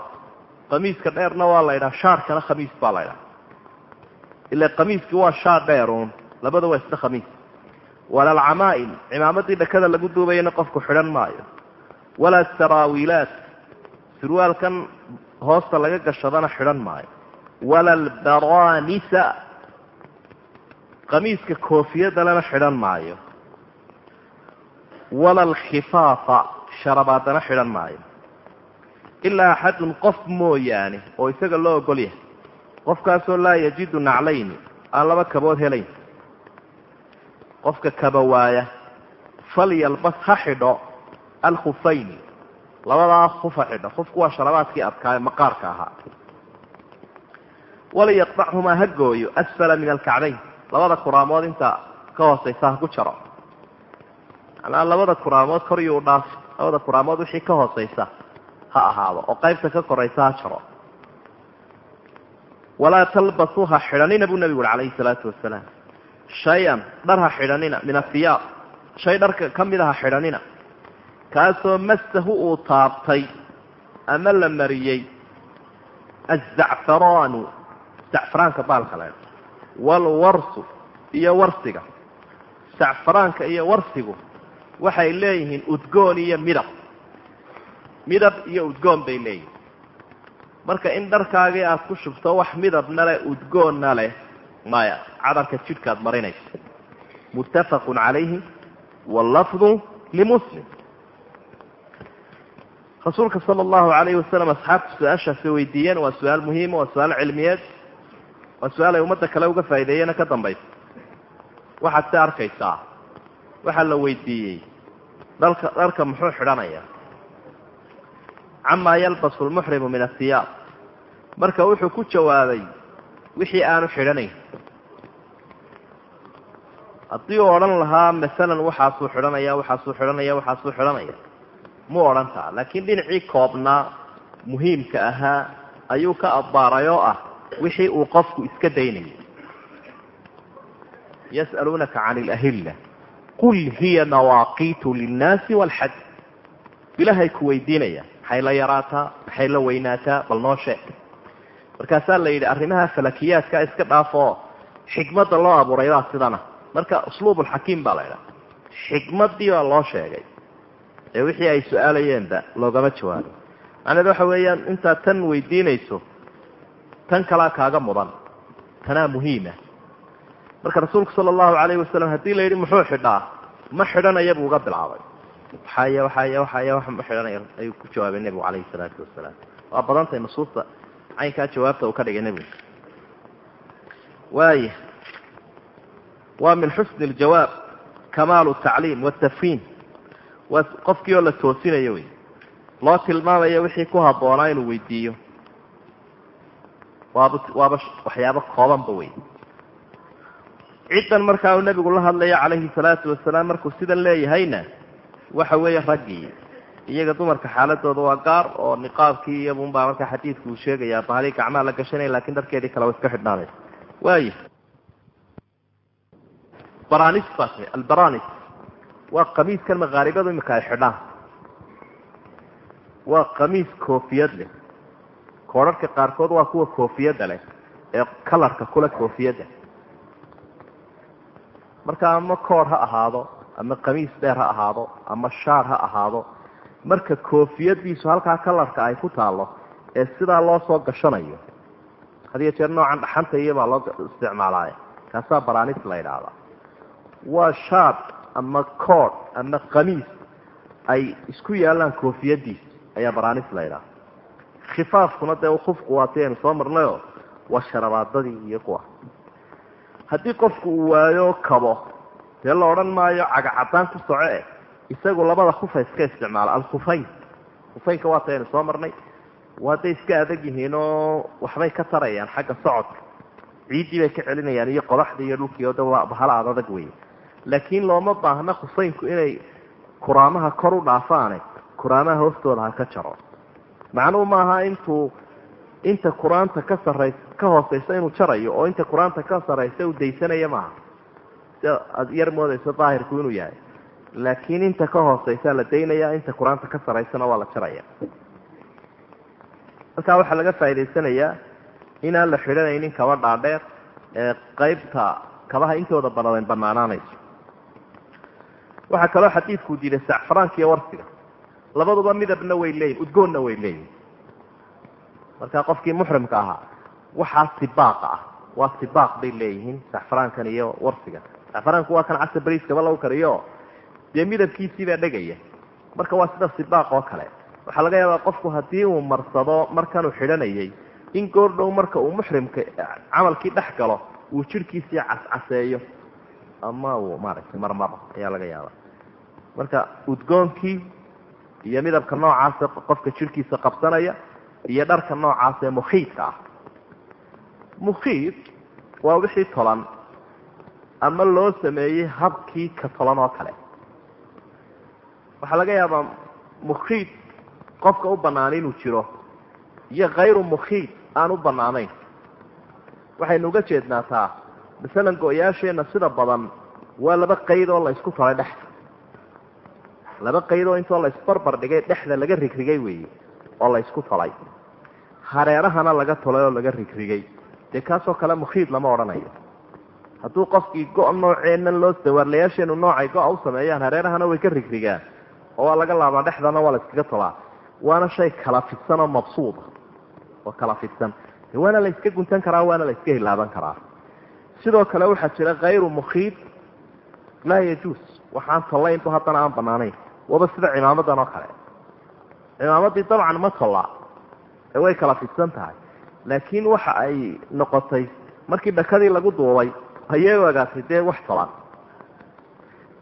qamiiska dheerna waa la idhaha shaarkana khamiis baa la idhaha ila qamiiski waa shaar dheeruun labada waa isla khamiis. Wala alcamaa'im cimaamadii dhakada lagu duubayana qofku xidhan maayo. Walaa saraawiilaat surwaalkan hoosta laga gashadana xidhan maayo. Wala albaranisa qamiiska koofiyadalena xidhan maayo. Wala alkhifaafa sharabaadana xidhan maayo. Ilaa axadun qof mooyaane oo isaga loo ogol yahay. Qofkaasoo laa yajidu naclayni aan laba kabood helayn. Qofka kaba waaya falyalbas ha xidho alkhufayni labadaa kufa xidho kufku waa sharabaadkii adkaa maqaarka ahaa. Waliyaqdachumaa ha gooyo asfala min alkacbayn. Labada kuraamood inta ka hooseysa ha ku jaro. Manaa labada kuraamood koryuu dhaaf labada kuraamood wixii ka hooseysa ha ahaado oo qaybta ka koraysa ha jaro. Walaa talbasuu ha xidhanina buu nabigu uri calayhi salaatu wasalaam shay-an dhar ha xidhanina min ahiyaab shay dharka ka mida ha xidhanina kaasoo masahu uu taabtay ama la mariyey azacfaraanu zacfaraanka baalka le waalwarsu iyo warsiga. Zacfaraanka iyo warsigu waxay leeyihiin udgoon iyo midab. Midab iyo udgoon bay leeyihiin. Marka in dharkaagii aada ku shubto wax midabna leh udgoonna leh maya cadarka jidhkaad marinayso muttafaqun calayhi wallafdu limuslim rasuulka sala allahu calayhi wasalam asxaabtu su'aashaasi weydiiyeen waa su'aal muhiima waa su'aal cilmiyeed waa su'aal ay ummadda kale uga faa'ideeyena ka dambaysa waxaad se arkaysaa waxaa la weydiiyey dhalka dharka muxuu xidhanaya? Camaa yalbasu lmuxrimu min athiyaab marka wuxuu ku jawaabay wixii aanu xidhanayn. Haddii uu odhan lahaa masalan waxaasuu xidhanaya waxaasuu xidhanaya waxaasuu xidhanaya mu odhan taa laakiin dhinacii koobnaa muhiimka ahaa ayuu ka abbaaray oo ah wixii uu qofku iska daynayay yas'aluunaka can ilahilla qul hiya mawaaqiitu linnaasi walxaj. Ilahay ku weydiinaya maxay la yaraataa maxay la weynaataa bal noo sheeg. Markaasaa la yidhi arrimaha falakiyaadka iska dhaafoo xikmadda loo abuuray baa sidana. Marka usluubulxakiim baa la ydhaha xikmaddii baa loo sheegay ee wixii ay su'aalayeenba loogama jawaabo. Macnaheed waxa weeyaan intaad tan weydiinayso tan kalaa kaaga mudan tanaa muhiima. Marka rasuulku sala allahu calayhi wasalam haddii la yidhi muxuu xidhaa ma xidhanaya buu uga bilaabay. Waxaaya waxaaya waxaaya wax ma xidhanaya ayuu ku jawaabay nebigu calayhi salaatu wasalaam. Waa badantahay nusuusta caynkaa jawaabta uu ka dhigay nebigu. Waaya waa min xusni aljawaab kamaalu tacliim watafhiim waa qofkii oo la toosinayo wey. Loo tilmaamayo wixii ku habboonaa inuu weydiiyo. Waaba waaba waxyaabo koobanba wey. Ciddan markaa uu nebigu la hadlayo calayhi salaatu wasalaam markuu sidan leeyahayna waxa weeye raggii iyaga dumarka xaaladooda waa gaar oo niqaabkii iyabunbaa markaa xadiidku uu sheegayaa bahalii gacmaha la gashanaya laakiin dharkeedii kale way iska xidhnaanaysa waaya baranis baa albaranis waa qamiiskan makaaribadu imika ay xidhaan. Waa qamiis koofiyad leh. Koodharhka qaarkood waa kuwa koofiyadda leh ee kalarka kule koofiyadda. Marka ama koor ha ahaado ama qamiis dheer ha ahaado ama shaar ha ahaado marka koofiyadiisu halkaa kalarka ay ku taalo ee sidaa loo soo gashanayo hadiyo jeer noocan dhaxanta iyobaa loo isticmaalaaya kaasaa baranis la idhaahdaa waa shaar ama kood ama qamiis ay isku yaalaan koofiyadiisa ayaa baranis la idhaahda khifaafkuna dee kufku waa ti aynu soo marnayo waa sharabaadadii iyo kuwa. Haddii qofku uu waayo kabo dee la odhan maayo cagacadaan ku soco eh isagu labada kufa iska isticmaala alkhufayn. Khufaynka waa ta aynu soo marnay waa day iska adag yihiin oo waxbay ka tarayaan xagga socodka. Ciiddii bay ka celinayaan iyo qodaxdii iyo dhulkii oo de waa bahala ad adag wey laakiin looma baahna khufaynku inay kuraamaha kor u dhaafaane. Kuraamaha hoostooda ha ka jaro. Macnuhu maaha intuu inta qur'aanta ka sarrays ka hooseysa inuu jarayo oo inta qur'aanta ka sarraysa uu daysanaya maaha. Si aad yar moodayso daahirku inuu yahay. Laakiin inta ka hooseysaa la daynaya inta qur'aanta ka sarraysana waa la jaraya. Halkaa waxaa laga faa'idaysanayaa inaan la xidhanaynin kaba dhaadheer ee qeybta kabaha intooda banaden banaanaanayso waxaa kaloo xadiidku diiday sacfaraanka iyo warsiga. Labaduba midabna way leeyihiin udgoonna way leeyihiin marka qofkii muxrimka ahaa waxaa sibaaqa ah. Waa sibaaq bay leeyihiin sacfaraankan iyo warsiga. Sacfaraanku waa kan casa bariiskaba lagu kariyo. Dee midabkiisiibaa dhegaya. Marka waa sida sibaaq oo kale. Waxaa laga yaabaa qofku haddii uu marsado markanuu xidhanayay in goordhow marka uu muxrimka camalkii dhex galo uu jidhkiisii cascaseeyo ama uu maaragtay marmaro ayaa laga yaabaa. Marka udgoonkii iyo midabka noocaasa qofka jidhkiisa qabsanaya iyo dharka noocaas ee mukhiidka ah. Mukhiid waa wixii tolan ama loo sameeyey habkii ka tolan oo kale. Waxaa laga yaabaa mukhiid qofka u bannaan inuu jiro iyo khayru mukhiid aan u bannaanayn. Waxaynu uga jeednaa taa masalan go-yaasheenna sida badan waa laba qayd oo la isku talay dhexda laba qayd oo intoo la isbarbar dhigay dhexda laga rigrigay weeye oo la talay hareerahana laga tolay oo laga rigrigay dee kaasoo kale mukhiid lama odhanayo. Hadduu qofkii go- nooceennan loo dawaarlayaasheenu noocay go-a u sameeyaan hareerahana way ka rigrigaan oo waa laga laabaa dhexdana waa la tolaa. Waana shay kala fidsan oo mabsuuda oo kala fidsan. Waana la guntan karaa waana la iska hilaaban karaa sidoo kale waxaa jira khayru mukhiid laa yajuus. Waxaan tollaynbu haddana aan banaanayn waba sida cimaamadan oo kale. Cimaamaddii dabcan ma tolla ee way kala fidsan tahay. Laakiin waxa ay noqotay markii dhakadii lagu duubay ayay ogaatay dee wax tolan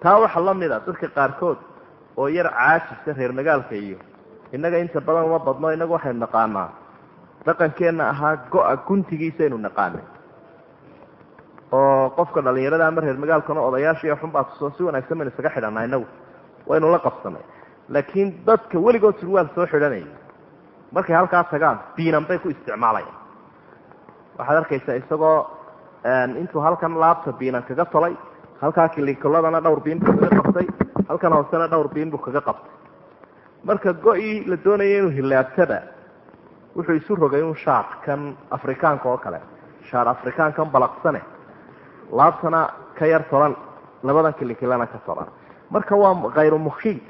taa waxaa la mid a dadka qaarkood oo yar caajisa reer magaalka iyo innaga inta badan uma badno innagu waxaynu naqaanaa. Dhaqankeenna ahaa go-a guntigiisaynu naqaanay oo qofka dhalinyarada ama reer magaalkana odayaashiiyo xunbaa tusoo si wanaagsan baynu isaga xidhanaa inagu. Waynu la qabsanay laakiin dadka weligood surwaal soo xidhanaya markay halkaa tagaan biinan bay ku isticmaalayaan. Waxaad arkaysaa isagoo intuu halkan laabta biinan kaga tolay halkaa kilikoladana dhowr biin buu kaga qabtay halkan hoosena dhowr biin buu kaga qabtay. Marka go-ii la doonaya inuu hilaabtada wuxuu isu rogay un shaar kan afrikaanka oo kale. Shaar afrikaankan balaqsane laabtana ka yar tolan labadan kilikilana ka tolan marka waa khayru mukhiid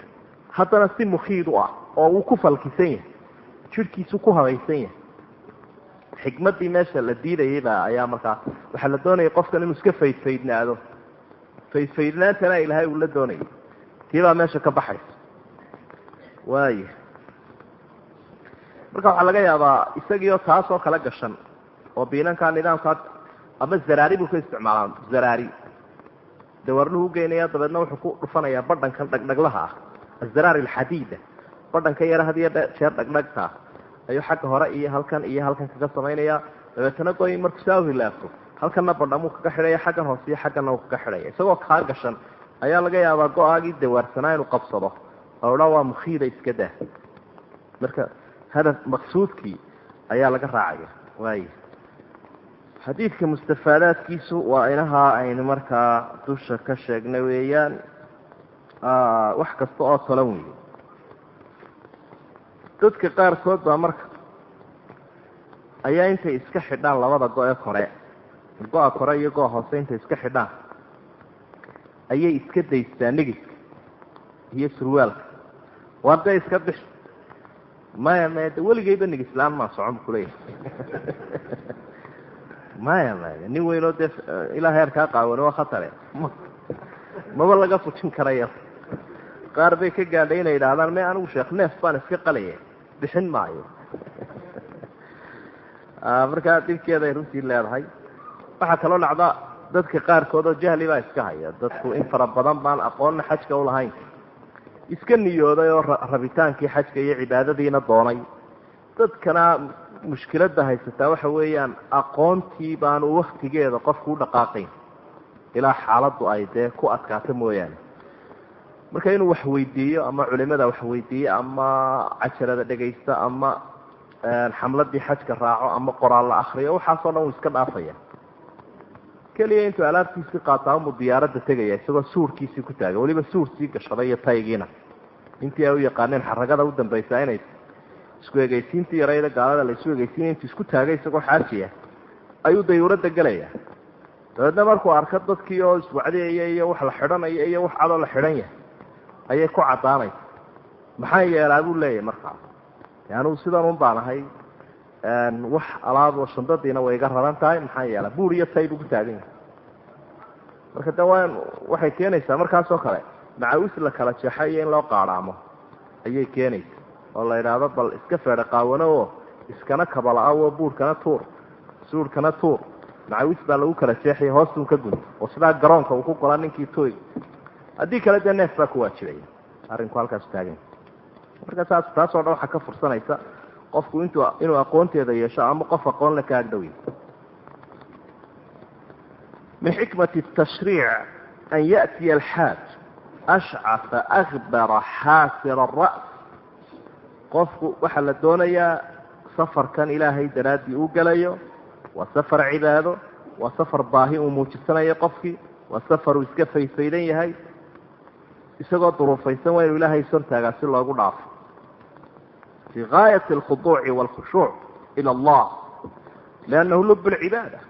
haddana si mukhiid u ah oo uu ku falkisan yahay jidhkiisu ku habaysan yahay. Xikmaddii meesha la diidayayba ayaa markaa waxaa la doonayay qofkan inuu iska faydfaydnaado faydfaydnaantana ilahay uu la doonayay. Tii baa meesha ka baxaysa. Waaya marka waxaa laga yaabaa isagiioo taasoo kala gashan oo biinankaa nidaamkaa ama zaraari buu ka isticmaalaa zaraari. Dawarnuhu ugeynaya dabeedna wuxuu ku dhufanayaa badhankan dhagdhaglaha ah. Azaraari alxadiida badhanka yara hadiyo jeer dhagdhagta ayuu xagga hore iyo halkan iyo halkan kaga samaynaya dabeetana goy markuu saa uhilaafo halkanna badhamuu kaga xidhaya xaggan hoose iyo xagganna uu kaga xidhaya. Isagoo kaa gashan ayaa laga yaabaa go'aagii dawaarsanaa inuu qabsado. Oo dhan waa mukhiida iska dah marka hadaf maqsuudkii ayaa laga raacaya. Waay xadiidka mustafaadaadkiisu waa inahaa aynu markaa dusha ka sheegnay weeyaan. Wax kasta oo tolan weeye dadka qaarkood baa marka ayaa intay iska xidhaan labada go-e kore. Go-a kore iyo go-a hoose intay iska xidhaan. Ayay iska daystaa negiska iyo surwaalka. Waa dee iska bix. Maya maya de weligayba negislaan maa socon kuleeyahay maya maya nin weynoo dee ilaa heerkaa qaawani waa khatare. Maba laga fujin karaya qaar bay ka gaadhay inay idhaahdaan me anigu sheekh neef baan iska qalaya bixin maayo. Markaa dhibkeeda ay runtii leedahay. Waxaa kaloo dhacda dadka qaarkood oo jahli baa iska haya. Dadku in fara badan baan aqoonna xajka ulahayn iska niyooday oo rabitaankii xajka iyo cibaadadiina doonay. Dadkana mushkiladda haysataa waxa weeyaan aqoontii baanu waktigeeda qofku u dhaqaaqayn. Ilaa xaaladdu ay dee ku adkaato mooyaane. Marka inuu wax weydiiyo ama culimada wax weydiiyo ama cajarada dhegaysto ama xamladii xajka raaco ama qoraal la akriyo waxaasoo dhan uu iska dhaafaya. Keliya intuu alaabtiisii qaataa umuu diyaaradda tegaya isagoo suurkiisii ku taagan. Weliba suursii gashaday iyo taygiina. Intii ay u yaqaaneen xaragada u dambaysaa inay isku egeysiintii yarayda gaalada la isu egeysiinay intuu isku taagay isagoo xaajiya ayuu dayuuradda gelaya dabeedna markuu arko dadkii oo iswacdeeya iyo wax la xidhanayo iyo wax cadoo la xidhan yahay ayay ku caddaanaysa maxaa yeelaa buu leeyahay markaa anugu sidan un baan ahay wax alaabo shandadiina way iga raran tahay maxaa yeela buur iyo tay buu ku taagan yahay marka de waa waxay keenaysaa markaasoo kale macawis la kala jeexo iyo in loo qaadhaamo ayay keenaysa oo la idhaahdo bal iska feedha qaawano oo iskana kabala-awo buurkana tuur suurkana tuur. Macawis baa lagu kala jeexaya hoostun ka gunta oo sidaa garoonka uu ku gola ninkii toy haddii kale dee neef baa ku waajibaya. Arrinku halkaasu taagan. Marka saas taasoo dhan waxaa ka fursanaysa qofku intuu inuu aqoonteeda yeesho ama qof aqoonle ka agdhowy min xikmati tashriic an ya'tiya alxaaj ashcafa akbara xaasira aras qofku waxaa la doonayaa safarkan ilaahay daraaddii uu gelayo waa safar cibaado waa safar baahi uu muujisanayo qofkii waa safar uu iska faysaydan yahay isagoo duruufaysan waa inuu ilaahay sontaagaa si loogu dhaafo. Fi gaayat alkhuduuci waalkhushuuc ila allah liannahu lub lcibaada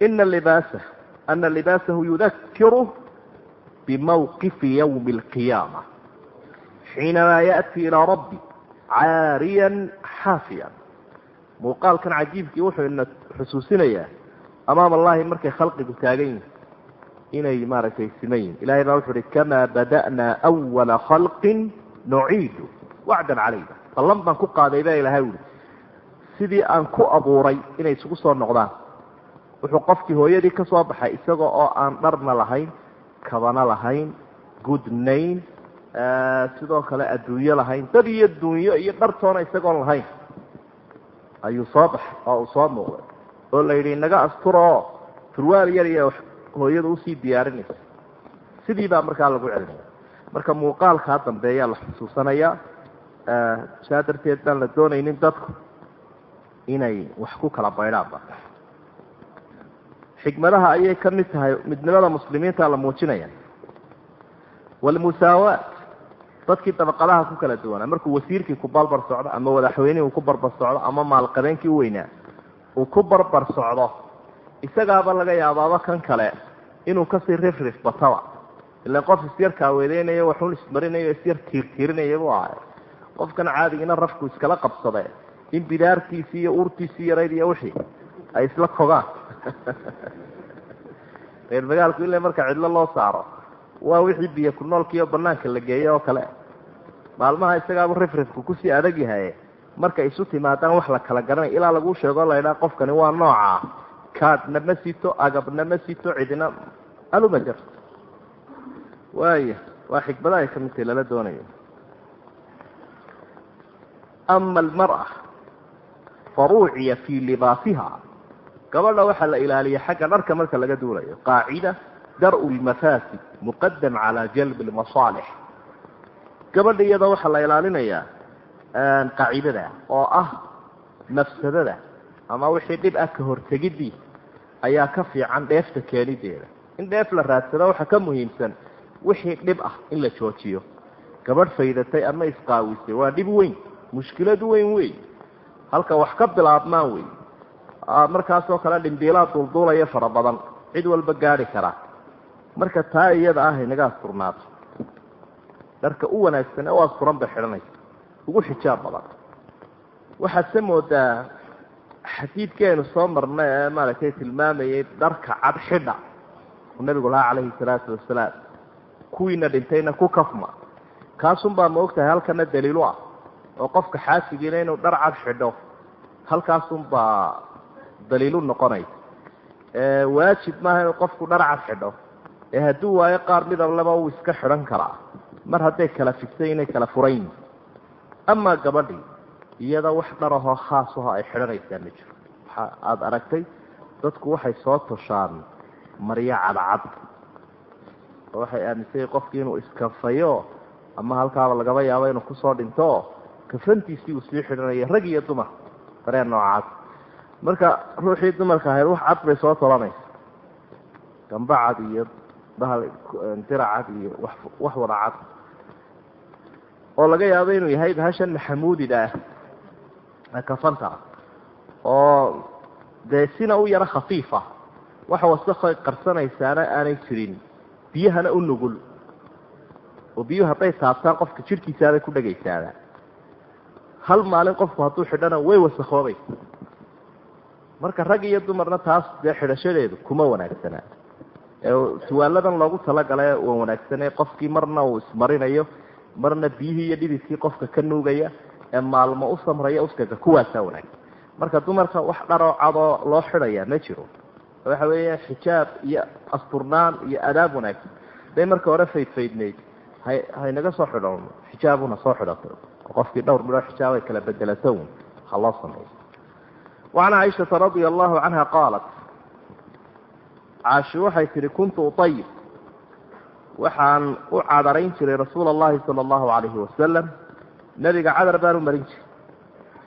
ina libaasah ana libaasahu yudakiru bimawqifi ywmi alqiyaama xiinamaa yaأti ilaa rabbi caariyan xaafiyan muuqaalkan cajiibkii wuxuu ina xusuusinayaa amaam allahi markay khalqigu taagan yihiin inay maaragtay siman yihiin ilahay baa wuxu uhi kamaa bada'naa awala khalqin nuciidu wacdan calayna ballan baan ku qaaday baa ilahay uhi sidii aan ku abuuray inay isugu soo noqdaan wuxuu qofkii hooyadii ka soo baxay isaga oo aan dharna lahayn kabana lahayn gudnayn sidoo kale adduunyo lahayn. Dad iyo dunyo iyo dhartoona isagoon lahayn. Ayuu soo baxay oo uu soo muuqday oo la yidhi inaga asturoo turwaal yar iyo hooyada u sii diyaarinaysa sidii baa markaa lagu celinaya marka muuqaalkaa dambeeyaa la xusuusanayaa saa darteed baan la doonaynin dadku inay wax ku kala baydhaanba xikmadaha ayay ka mid tahay midnimada muslimiinta la muujinaya. Walmusaawaat dadkii dabaqadaha ku kala duwanaa markuu wasiirkii ku barbar socdo ama madaxweynihii uu ku barbar socdo ama maalqabeenkii u weynaa uu ku barbar socdo isagaaba laga yaabaaba kan kale inuu ka sii rifrif bataba ilan qof isyar kaaweedeynayo waxun ismarinayo isyar tiirtiirinaya buu ahay qofkan caadigiina rafku iskala qabsade in bidaartiisii iyo urtiisii yarayd iyo wixii ay isla kogaan. Reer magaalku ila marka cidlo loo saaro waa wixii biyo ku noolkiiyo banaanka la geeyo oo kale. Maalmaha isagaaba rifrifku ku sii adag yahay. Markay isu timaadaan wax la kala garanay ilaa lagu sheego la ydhaa qofkani waa nooca. Kaadna ma sito agabna ma sito cidina aluma jarto waaya waa xikmada ay ka midtahy lala doonayo. Ama almar'a faruuciya fii libaasiha gabadha waxaa la ilaaliya xagga dharka marka laga duulayo. Qaacida dar-u lmafaasid muqadam calaa jalbi lmasaalix. Gabadha iyada waxaa la ilaalinayaa qaacidada oo ah mafsadada ama wixii dhib ah ka hortegidii ayaa ka fiican dheefta keenideeda. In dheef la raadsado waxaa ka muhiimsan wixii dhib ah in la joojiyo. Gabadh faydatay ama isqaawisay waa dhib weyn mushkilad weyn wey halka wax ka bilaabmaan wey markaasoo kale dhimbiilaa duulduulaya fara badan cid walba gaadhi karaa marka taa iyada ah inaga asturnaato dharka u wanaagsan ee u asturan bay xidhanaysa ugu xijaab badan. Waxaad se moodaa xadiidkeenu soo marna ee maaragtay tilmaamayay dharka cad xidha oo nabigu lahaa calayhi salaatu wasalaam kuwiina dhintayna ku kafma. Kaasun baa ma ogtahay halkana daliilu ah. Oo qofka xaasigiina inuu dhar cad xidho halkaasun baa daliilu noqonaysa waajib maaha inuu qofku dhar cad xidho ee hadduu waayo qaar midableba uu iska xidhan karaa. Mar hadday kala figsay inay kala furan yihiin amaa gabadhii iyada wax dharahoo khaasaho ay xidhanaysaa ma jiro. Waxa aada aragtay dadku waxay soo toshaan maryo cadcad. Oo waxay aaminsanyay qofkii inuu iskafayo ama halkaaba lagaba yaabo inuu ku soo dhinto kafantiisii uu sii xidhanaya rag iyo dumar. Dareen noocaas. Marka ruuxii dumarka ahayd wax cad bay soo tolanaysa. Gamba cad iyo bahal dira cad iyo wax wada cad oo laga yaabo inuu yahay bahashan maxamuudida ah kafanta oo dee sina u yaro khafiifa waxa wasakay qarsanaysaana aanay jirin. Biyahana u nugul. Oo biyuhu hadday taabtaan qofka jidhkiisaabay ku dhegaysaada hal maalin qofku hadduu xidhana way wasakoobaysa marka rag iyo dumarna taas dee xidhashadeedu kuma wanaagsana tuwaaladan loogu talagalay waa wanaagsane qofkii marna uu ismarinayo marna biyihii iyo dhididkii qofka ka nuugaya ee maalmo u samraya uskaga kuwaasaa wanaagsan marka dumarka wax dharoo cadoo loo xidhaya ma jiro. Waxa weeya xijaab iyo asturnaan iyo adaab wanaagsan haday marka hore faydfaydnayd hay haynaga soo xidhan xijaabuna soo xidhato. Qofkii dhowr midhoo xijaabay kala bedelato ha loo sameeyo. Wacan caaishata radia allahu canha qaalat caashi waxay tihi kuntu uayib waxaan u cadarayn jiray rasuula allahi sala allahu calayhi wasalam nebiga cadar baan u marin jiray.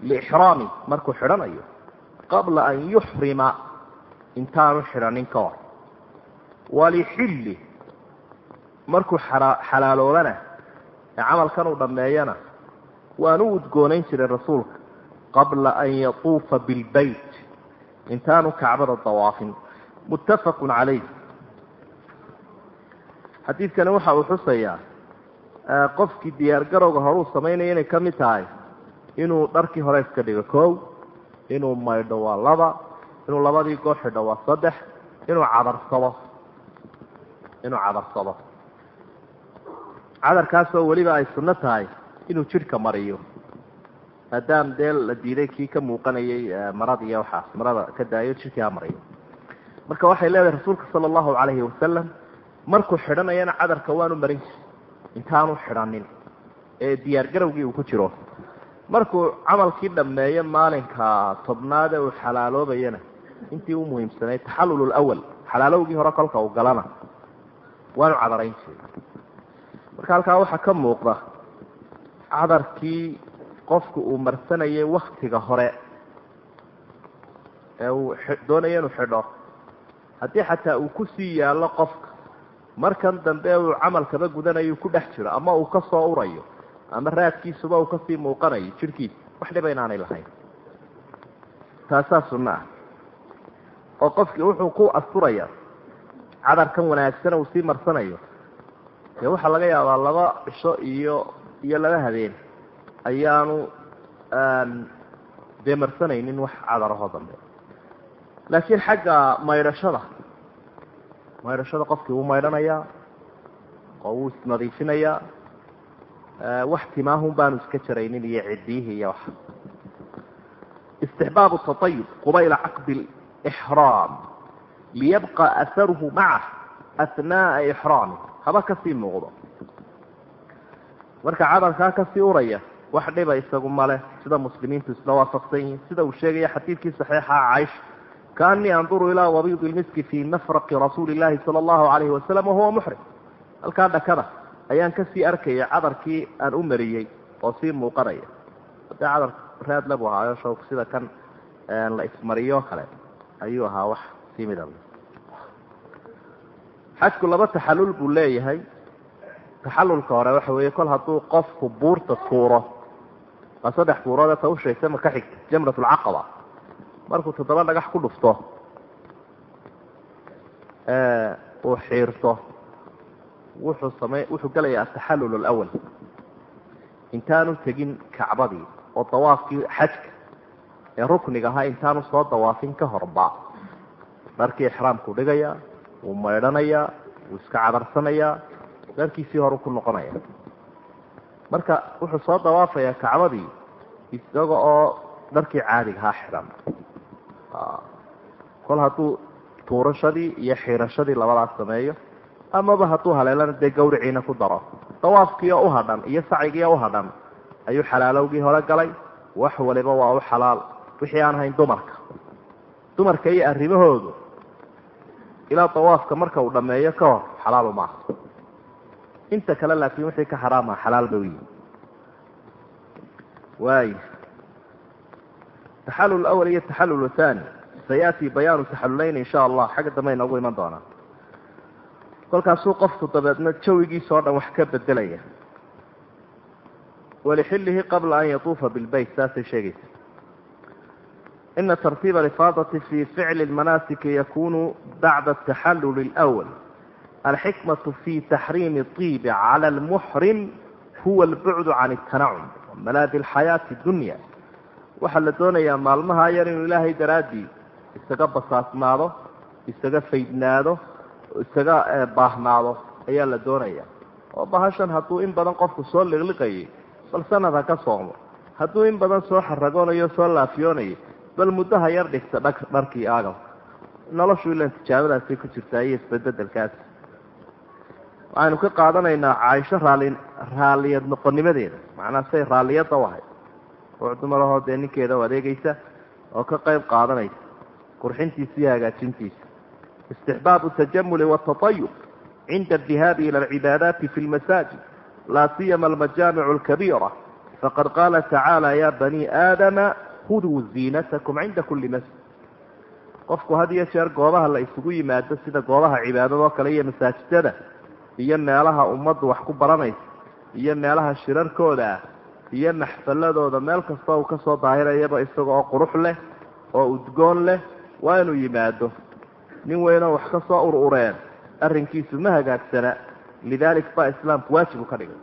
Liixraami markuu xidhanayo qabla an yuxrima intaanu xidhanin ka hor. Walixilli markuu xalaaloobana ee camalkan uu dhammeeyana waan u udgoonayn jiray rasuulka qabla an yatuufa bilbayt intaanu kacbada dawaafin muttafaqun calayh. Xadiidkani waxa uu xusayaa qofkii diyaargarowga horuu samaynaya inay ka mid tahay inuu dharkii hore iska dhigo kow inuu maydho waa laba inuu labadii goor xidho waa saddex inuu cadarsado inuu cadarsado. Cadarkaasoo weliba ay sunno tahay inuu jidhka mariyo maadaam dee la diiday kii ka muuqanayay marada iyo waxaas marada ka daayo jidhkii ha marka waxay leedahay rasuulka sala allahu calayhi wasalam markuu xidhanayana cadarka waanu marin jiray. Intaanu xidhanin ee diyaargarowgii uu ku jiro. Markuu camalkii dhammeeyo maalinka tobnaad uu xalaaloobayana intii u muhiimsanay taxallul awal xalaalowgii hore kolka uu galana waanu cadarayn jiray. Marka halkaa waxaa ka muuqda cadarkii qofku uu marsanayay waktiga hore ee uu doonaya inuu xidho haddii xataa uu ku sii yaallo qofka markan dambe uu camalkaba gudanayo ku dhex jiro ama uu ka soo urayo ama raadkiisuba uu ka sii muuqanayo jidhkiisa wax dhiba inaanay lahayn. Taasaa sunno ah. Oo qofkii wuxuu ku asturaya cadarkan wanaagsan uu sii marsanayo dee waxaa laga yaabaa laba cisho iyo iyo laba habeen ayaanu dee marsanaynin wax cadarahoo dambe laakiin xagga maydhashada maydhashada qofkii wuu maydhanayaa oo wuu isnadiifinayaa wax timaahun baanu iska jaraynin iyo ciddiyihii iyo wax. Istixbaabu taayub qubayla caqdi lixraam liyabqa aharuhu macah asnaaa ixraami haba ka sii muuqdo. Marka cadarkaa ka sii uraya wax dhiba isagu male sida muslimiintu isla waafaqsan yihiin sida uu sheegaya xadiidkii saxiixa caaisha kaanii anduru ilaa wabiidi lmiski fii mafraqi rasuuli llaahi sala allahu calayhi wasalam wahuwa muxrim halkaa dhakada ayaan ka sii arkayay cadarkii aan u mariyey oo sii muuqanaya hadee cadar raadla buu ahaayo shawk sida kan la ismariyo kale ayuu ahaa wax sii midab xajku laba taxallul buu leeyahay taxallulka hore waxa weeye kol hadduu qofku buurta tuuro waa saddex buurood ta u ma ka xigta jamrat lcaqaba markuu toddoba dhagax ku dhufto uu xiirto wuxuu samey wuxuu gelayaa ataxallul alawal intaanu tegin kacbadii oo dawaafkii xajka ee rukniga ahaa intaanu soo dawaafin ka horba. Dharkii ixraamkuu dhigayaa wuu maydhanayaa wuu iska cadarsanayaa dharkiisii horu ku noqonaya marka wuxuu soo dawaafayaa kacbadii isaga oo dharkii caadigahaa xiran kol hadduu tuurashadii iyo xiirashadii labadaas sameeyo amaba hadduu haleelana dee gawriciina ku daro. Dawaafkii oo uhadhan iyo sacigii oo uhadhan ayuu xalaalowgii hore galay. Wax waliba waa u xalaal. Wixii aan ahayn dumarka. Dumarka iyo arrimahoodu ilaa dawaafka marka uu dhameeyo ka hor xalaalu maaha. Inta kale laakiin wixii ka xaraama xalaal ba uyihi waay taxalul awal iyo taxalul athani sayati bayaanu taxaluleyn insha allah xagga dambe inoogu iman doonaa kolkaasuu qofku dabeedna jawigiisao dhan wax ka bedelaya walixillihi qabla an yatuufa bilbayt saasay sheegaysa ina tartiiba alifaadati fi ficli lmanaasiki yakunu bacda ataxalul alwal alxikmatu fi taxriimi iibi cala almuxrim huwa albucdu can tanacum wamalaadi alxayaati dunya waxaa la doonayaa maalmaha yar inuu ilaahay daraaddii isaga basaasnaado isaga faydnaado isaga baahnaado ayaa la doonaya oo bahashan hadduu in badan qofku soo liqliqayay bal sanad ka soomo. Hadduu in badan soo xaragoonayo soo laafiyoonayo bal muddaha yar dhigta dha dharkii aagam. Noloshu ilan tijaabadaasay ku jirtaa iyo isbebedelkaas waxaynu ka qaadanaynaa caaisho raali raalliyad noqonimadeeda macnaa say raalliyadda u ruux dumarahoo dee ninkeeda u adeegaysa oo ka qayb qaadanaysa. Qurxintiisa iyo hagaajintiisa istixbaabu tajamuli wاtatayub cinda adihaabi ila alcibaadaati fi lmasaajid laa siyama almajaamicu alkabiira. Faqad qaala tacaala ya bani aadama huduu ziinatakum cinda kuli masjid. Qofku had iyo jeer goobaha la isugu yimaado sida goobaha cibaadadoo kale iyo masaajidada iyo meelaha ummaddu wax ku baranaysa iyo meelaha shirarkooda ah iyo maxfaladooda meel kasta uu ka soo daahirayaba isaga oo qurux leh oo udgoon leh waa inuu yimaado. Nin weynoo wax ka soo ur ureen arrinkiisu ma hagaagsana. Lidaalik baa islaamku waajibu ka dhigay.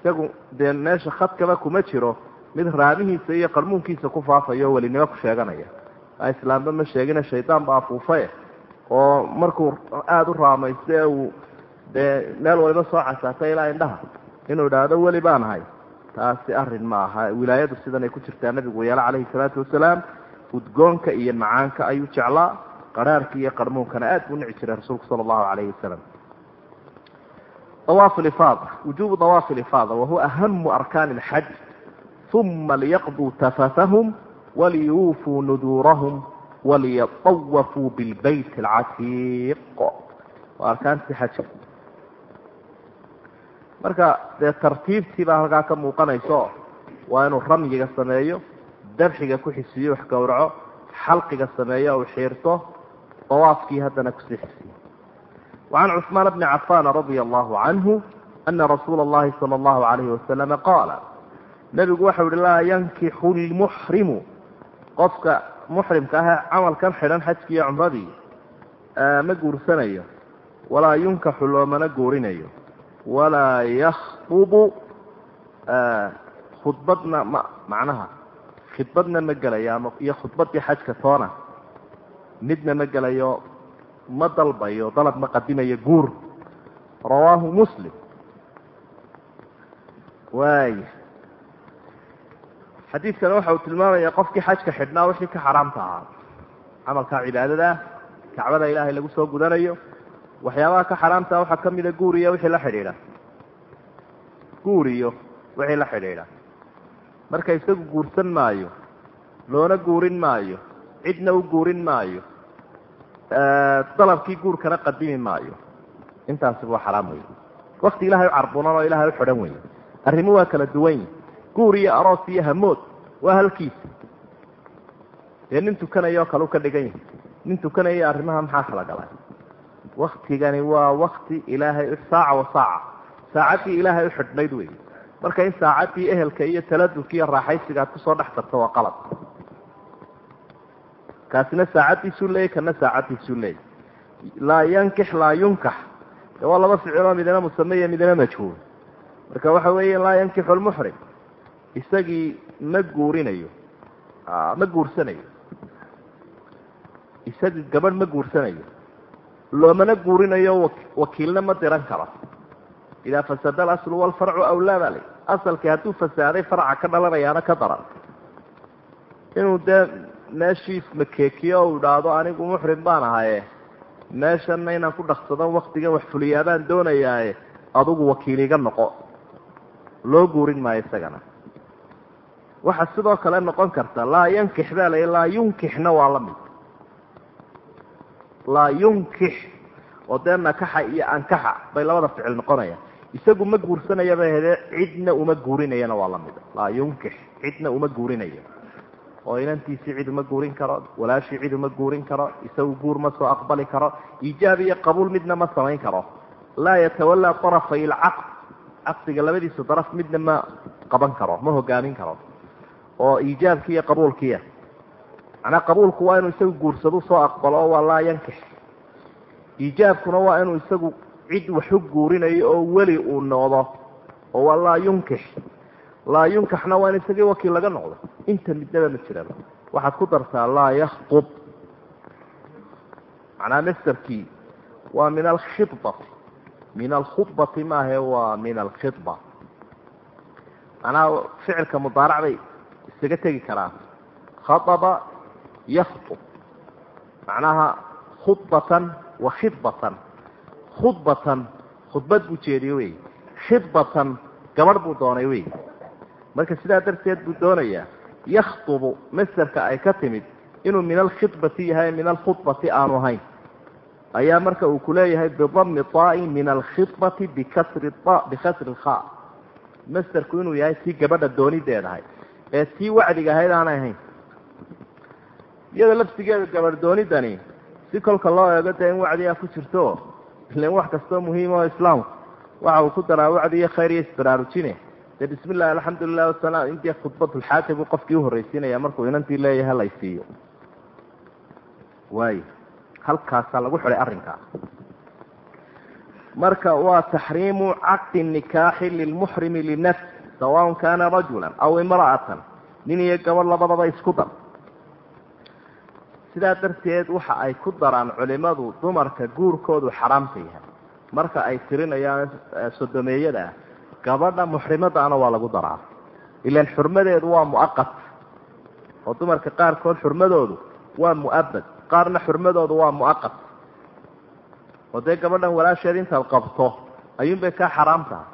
Isagu dee meesha khadkaba kuma jiro. Mid raamihiisa iyo qarmuunkiisa ku faafayo welinimo ku sheeganaya. Islaamba ma sheegina shaydaan ba afuufaye oo markuu aada u raamaysto ee uu dee meel waliba soo casaatay ilaa indhaha inuu idhaahdo weli baan ahay. Taasi arrin ma aha. Wilaayadu sidan ay ku jirtaa nabigu yeelo calayhi salaatu wasalaam udgoonka iyo macaanka ayuu jeclaa. Qaraarka iyo qarmuunkana aad buu nici jiray rasuulku sala allahu calayhi wasalam. Dawaaf lifaada wujubu dawaaf lifaada wahuwa ahamu arkaani alxaj uma liyaqduu tafatahum waliyuufuu nuduurahum waliyatawafuu bilbayt alcatiiq waa arkaantii xajka marka dee tartiibtii baa halkaa ka muuqanayso waa inuu ramyiga sameeyo dabxiga ku xisiyo wax gowraco xalqiga sameeyo uu xiirto dawaafkii haddana ku sii xisiyo wacan cusmaan bni cafana radia allahu canhu ana rasuula allahi sala allahu alayhi wasalama qaala nebigu waxau yihi laa yankixu lmuxrimu. Qofka muxrimka ahee camalkan xidhan xajkiiyo cumradii ma guursanayo walaa yunkaxu loomana guurinayo walaa yakhdubu khudbadna ma macnaha khidbadna ma gelayo ama iyo khudbadii xajka toona midna ma gelayo ma dalbayo dalab ma qadimayo guur rawaahu muslim waaya xadiidkana waxa uu tilmaamaya qofkii xajka xidhnaa wixii ka xaraamta ahaa camalka cibaadada ah kacbada ilaahay lagu soo gudanayo waxyaabaha ka xaraamtaa waxaa ka mida guur iyo wixii la xidhiidha. Guur iyo wixii la xidhiidha. Marka isagu guursan maayo loona guurin maayo cidna u guurin maayo dalabkii guurkana qadimi maayo. Intaasi waa xaraam wey wakti ilahay u carbunan oo ilahay u xidhan wey arrimo waa kala duwan yihi guur iyo aroos iyo hamood waa halkiisa. Dee nin tukanaya oo kale u ka dhigan yahay. Nin tukanaya arrimaha maxaa kala galay waktigani waa wakti ilaahay saaca wa saaca saacaddii ilaahay u xidhnayd wey marka in saacaddii ehelka iyo taladulka iyo raaxaysiga aad ku soo dhex tarto waa qalad. Kaasina saacaddiisuu leeyay kana saacaddiisuu leeyay laa yankix laa yunkax de waa laba ficiloo midna musameya midna majhuul. Marka waxa weeye laa yankixu lmuxrim isagii ma guurinayo. Ma guursanayo. Isagii gabadh ma guursanayo loomana guurinayo wakiilna ma diran karo. Idaa fasada alaslu walfarcu awlaa baa la asalkii hadduu fasaaday farca ka dhalanayaana ka daran. Inuu dee meeshii makeekiyo u idhaahdo anigu muxrim baan ahaye meeshana inaan ku dhaksado waktigan wax fuliyaabaan doonayaaye adugu wakiil iga noqo. Loo guurin maayo isagana. Waxaa sidoo kale noqon karta laa yankix baa la laa yunkixna waa la mid laa yunkix oo dee nakaxa iyo ankaxa bay labada ficil noqonayaan isagu ma guursanayaba hede cidna uma guurinayana waa la mid. Laa yunkix cidna uma guurinayo oo inantiisii cid uma guurin karo walaashii cid uma guurin karo isagu guur ma soo aqbali karo iijaab iyo qabuul midna ma samayn karo. Laa yatawalaa arafay ilcaqd caqdiga labadiisa daraf midna ma qaban karo ma hogaamin karo. Oo iijaabkii iyo qabuulkiia macnaa qabuulku waa inuu isagu guursadu soo aqbalo oo waa laa yankix iijaabkuna waa inuu isagu cid waxu guurinayo oo weli uu noqdo oo waa laa yunkix laa yunkaxna waa in isagii wakiil laga noqdo. Inta midnaba ma jiraba. Waxaad ku dartaa laa yakub macnaa masderkii waa min alkhidbati min alkhudbati maahe waa min alkhidba. Macnaha ficilka mudaarac bay isaga tegi karaan. Khaaba yakub macnaha khudbatan wa khidbatan khudbatan khudbad buu jeediye wey khidbatan gabadh buu doonay wey marka sidaa darteed buu doonayaa yakhdubu masderka ay ka timid inuu min alkhidbati yahay min alkhudbati aanu ahayn ayaa marka uu kuleeyahay bidami taai min alkhidbati bikasri bikasri lkha masderku inuu yahay tii gabadha doonideedahay ee tii wacdiga ahayd aanay ahayn iyada laftigeeda gabadh doonidani si kolka loo eego dee in wacdigaa ku jirto ilan wax kastoo muhiim oo islaamku waxa uu ku daraa wacdi iyo khayr iyo isbaraarujine dee bismi illahi alxamdulilah wasalaam intii khudbatulxaaja buu qofkii uhorreysiinaya markuu inantii leeyahay lay siiyo. Waayo halkaasaa lagu xidhay arrinkaa marka waa taxriimu caqdi nikaaxi lilmuxrimi linafsi sawaun kana rajulan aw imra'atan. Nin iyo gabadh labadaba isku dar sidaa darteed waxa ay ku daraan culimadu dumarka guurkoodu xaraamta yahay. Marka ay tirinayaan sodomeeyada ah gabadha muxrimadaana waa lagu daraa. Ilan xurmadeedu waa muaqat oo dumarka qaarkood xurmadoodu waa mu'abad qaarna xurmadoodu waa muaqat oo dee gabadhan walaasheed intaad qabto ayuunbay kaa xaraam tahay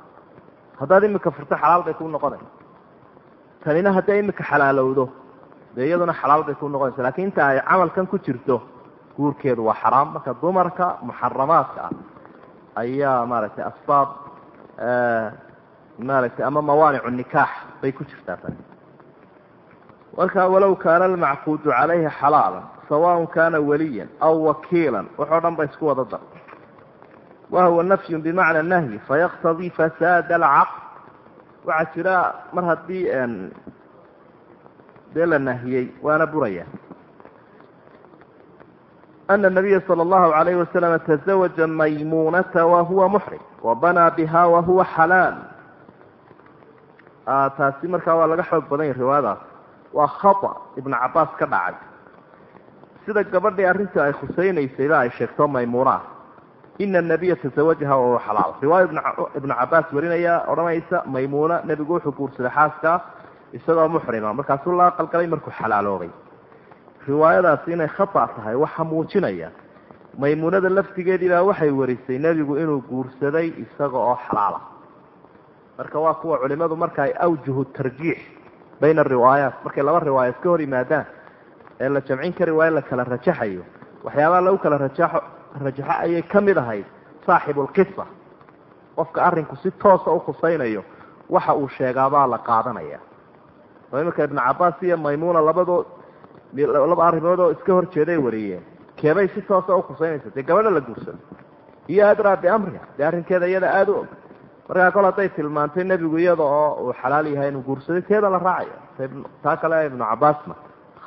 haddaad imika furto xalaal bay kuu noqonaysa tanina hadday imika xalaalowdo dee iyaduna xalaal bay kuu noqonaysa lakiin inta ay camalkan ku jirto guurkeedu waa xaraam. Marka dumarka muxaramaadka ah ayaa maaragtay asbaab maaragtay ama mawaanicu nikaax bay ku jirtaa tani. Marka walow kaana almacquudu calayhi xalaala sawaءn kana waliya aw wakiila waxoo dhan ba isku wada dar. Wahuwa nafyu bimacna nahyi fayaktadii fasaada alcaqd. Waxaa jira mar haddii dee la nahiyey waana buraya. Ana nabiya sala allahu alayhi wasalam tazawaja maymunata wahuwa muxrim wabanaa biha wahuwa xalaal taasi markaa waa laga xoog badan yahy riwaayadaas waa khata ibnu cabaas ka dhacay. Sida gabadhii arrintii ay khusaynaysayba ay sheegto maymuuna ina nabiya tazawajaha wahuwa xalaal riwaaya ibnu cabaas warinaya odhanaysa maymuuna nebigu wuxuu guursaday xaaskaa isagoo muxrima markaasuu la aqalgalay markuu xalaaloobay. Riwaayadaasi inay khata tahay waxaa muujinaya maymuunada laftigeedii baa waxay warisay nebigu inuu guursaday isaga oo xalaala. Marka waa kuwa culimadu marka ay awjuhu tarjiix bayna ariwaayaat markay laba riwaaya iska hor yimaadaan ee la jamcin kari waayo la kala rajaxayo waxyaabaha lagu kala rajaxo rajaxo ayay ka mid ahayd saaxibulqisa qofka arrinku si toosa u khusaynayo waxa uu sheegaabaa la qaadanaya oo iminka ibnu cabaas iyo maymuna labadoo laba arrimood oo iska hor jeeday wariyeen. Keebay si toosa ukhusaynaysa dee gabadha la guursado iyo adraa biamriha dee arrinkeeda iyada aada u og. Markaa kol hadday tilmaantay nebigu iyada oo uu xalaal yahay inuu guursaday teeda la raacaya taa kale ibnu cabaasna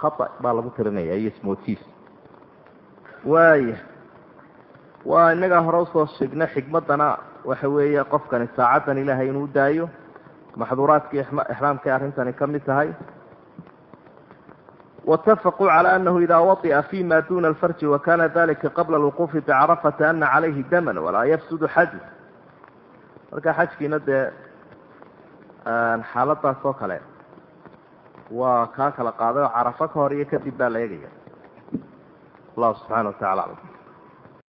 khata baa lagu tirinaya iyo ismootiis waaya waa inagaa hore u soo sheegnay xikmaddana waxa weeye qofkani saacaddan ilaahay inuu daayo maxduuraadkii ixraamkay arrintani ka mid tahay waitafaquu cala anahu ida waطi'a fi ma duna alfarji wakana dalika qabla alwuquufi bicarafata ana calayhi daman walaa yafsudu xaju marka xajkiina dee xaaladaas oo kale waa kaa kala qaaday oo carafo ka hor iyo kadib baa la eegaya allahu subxana wa tacala aclam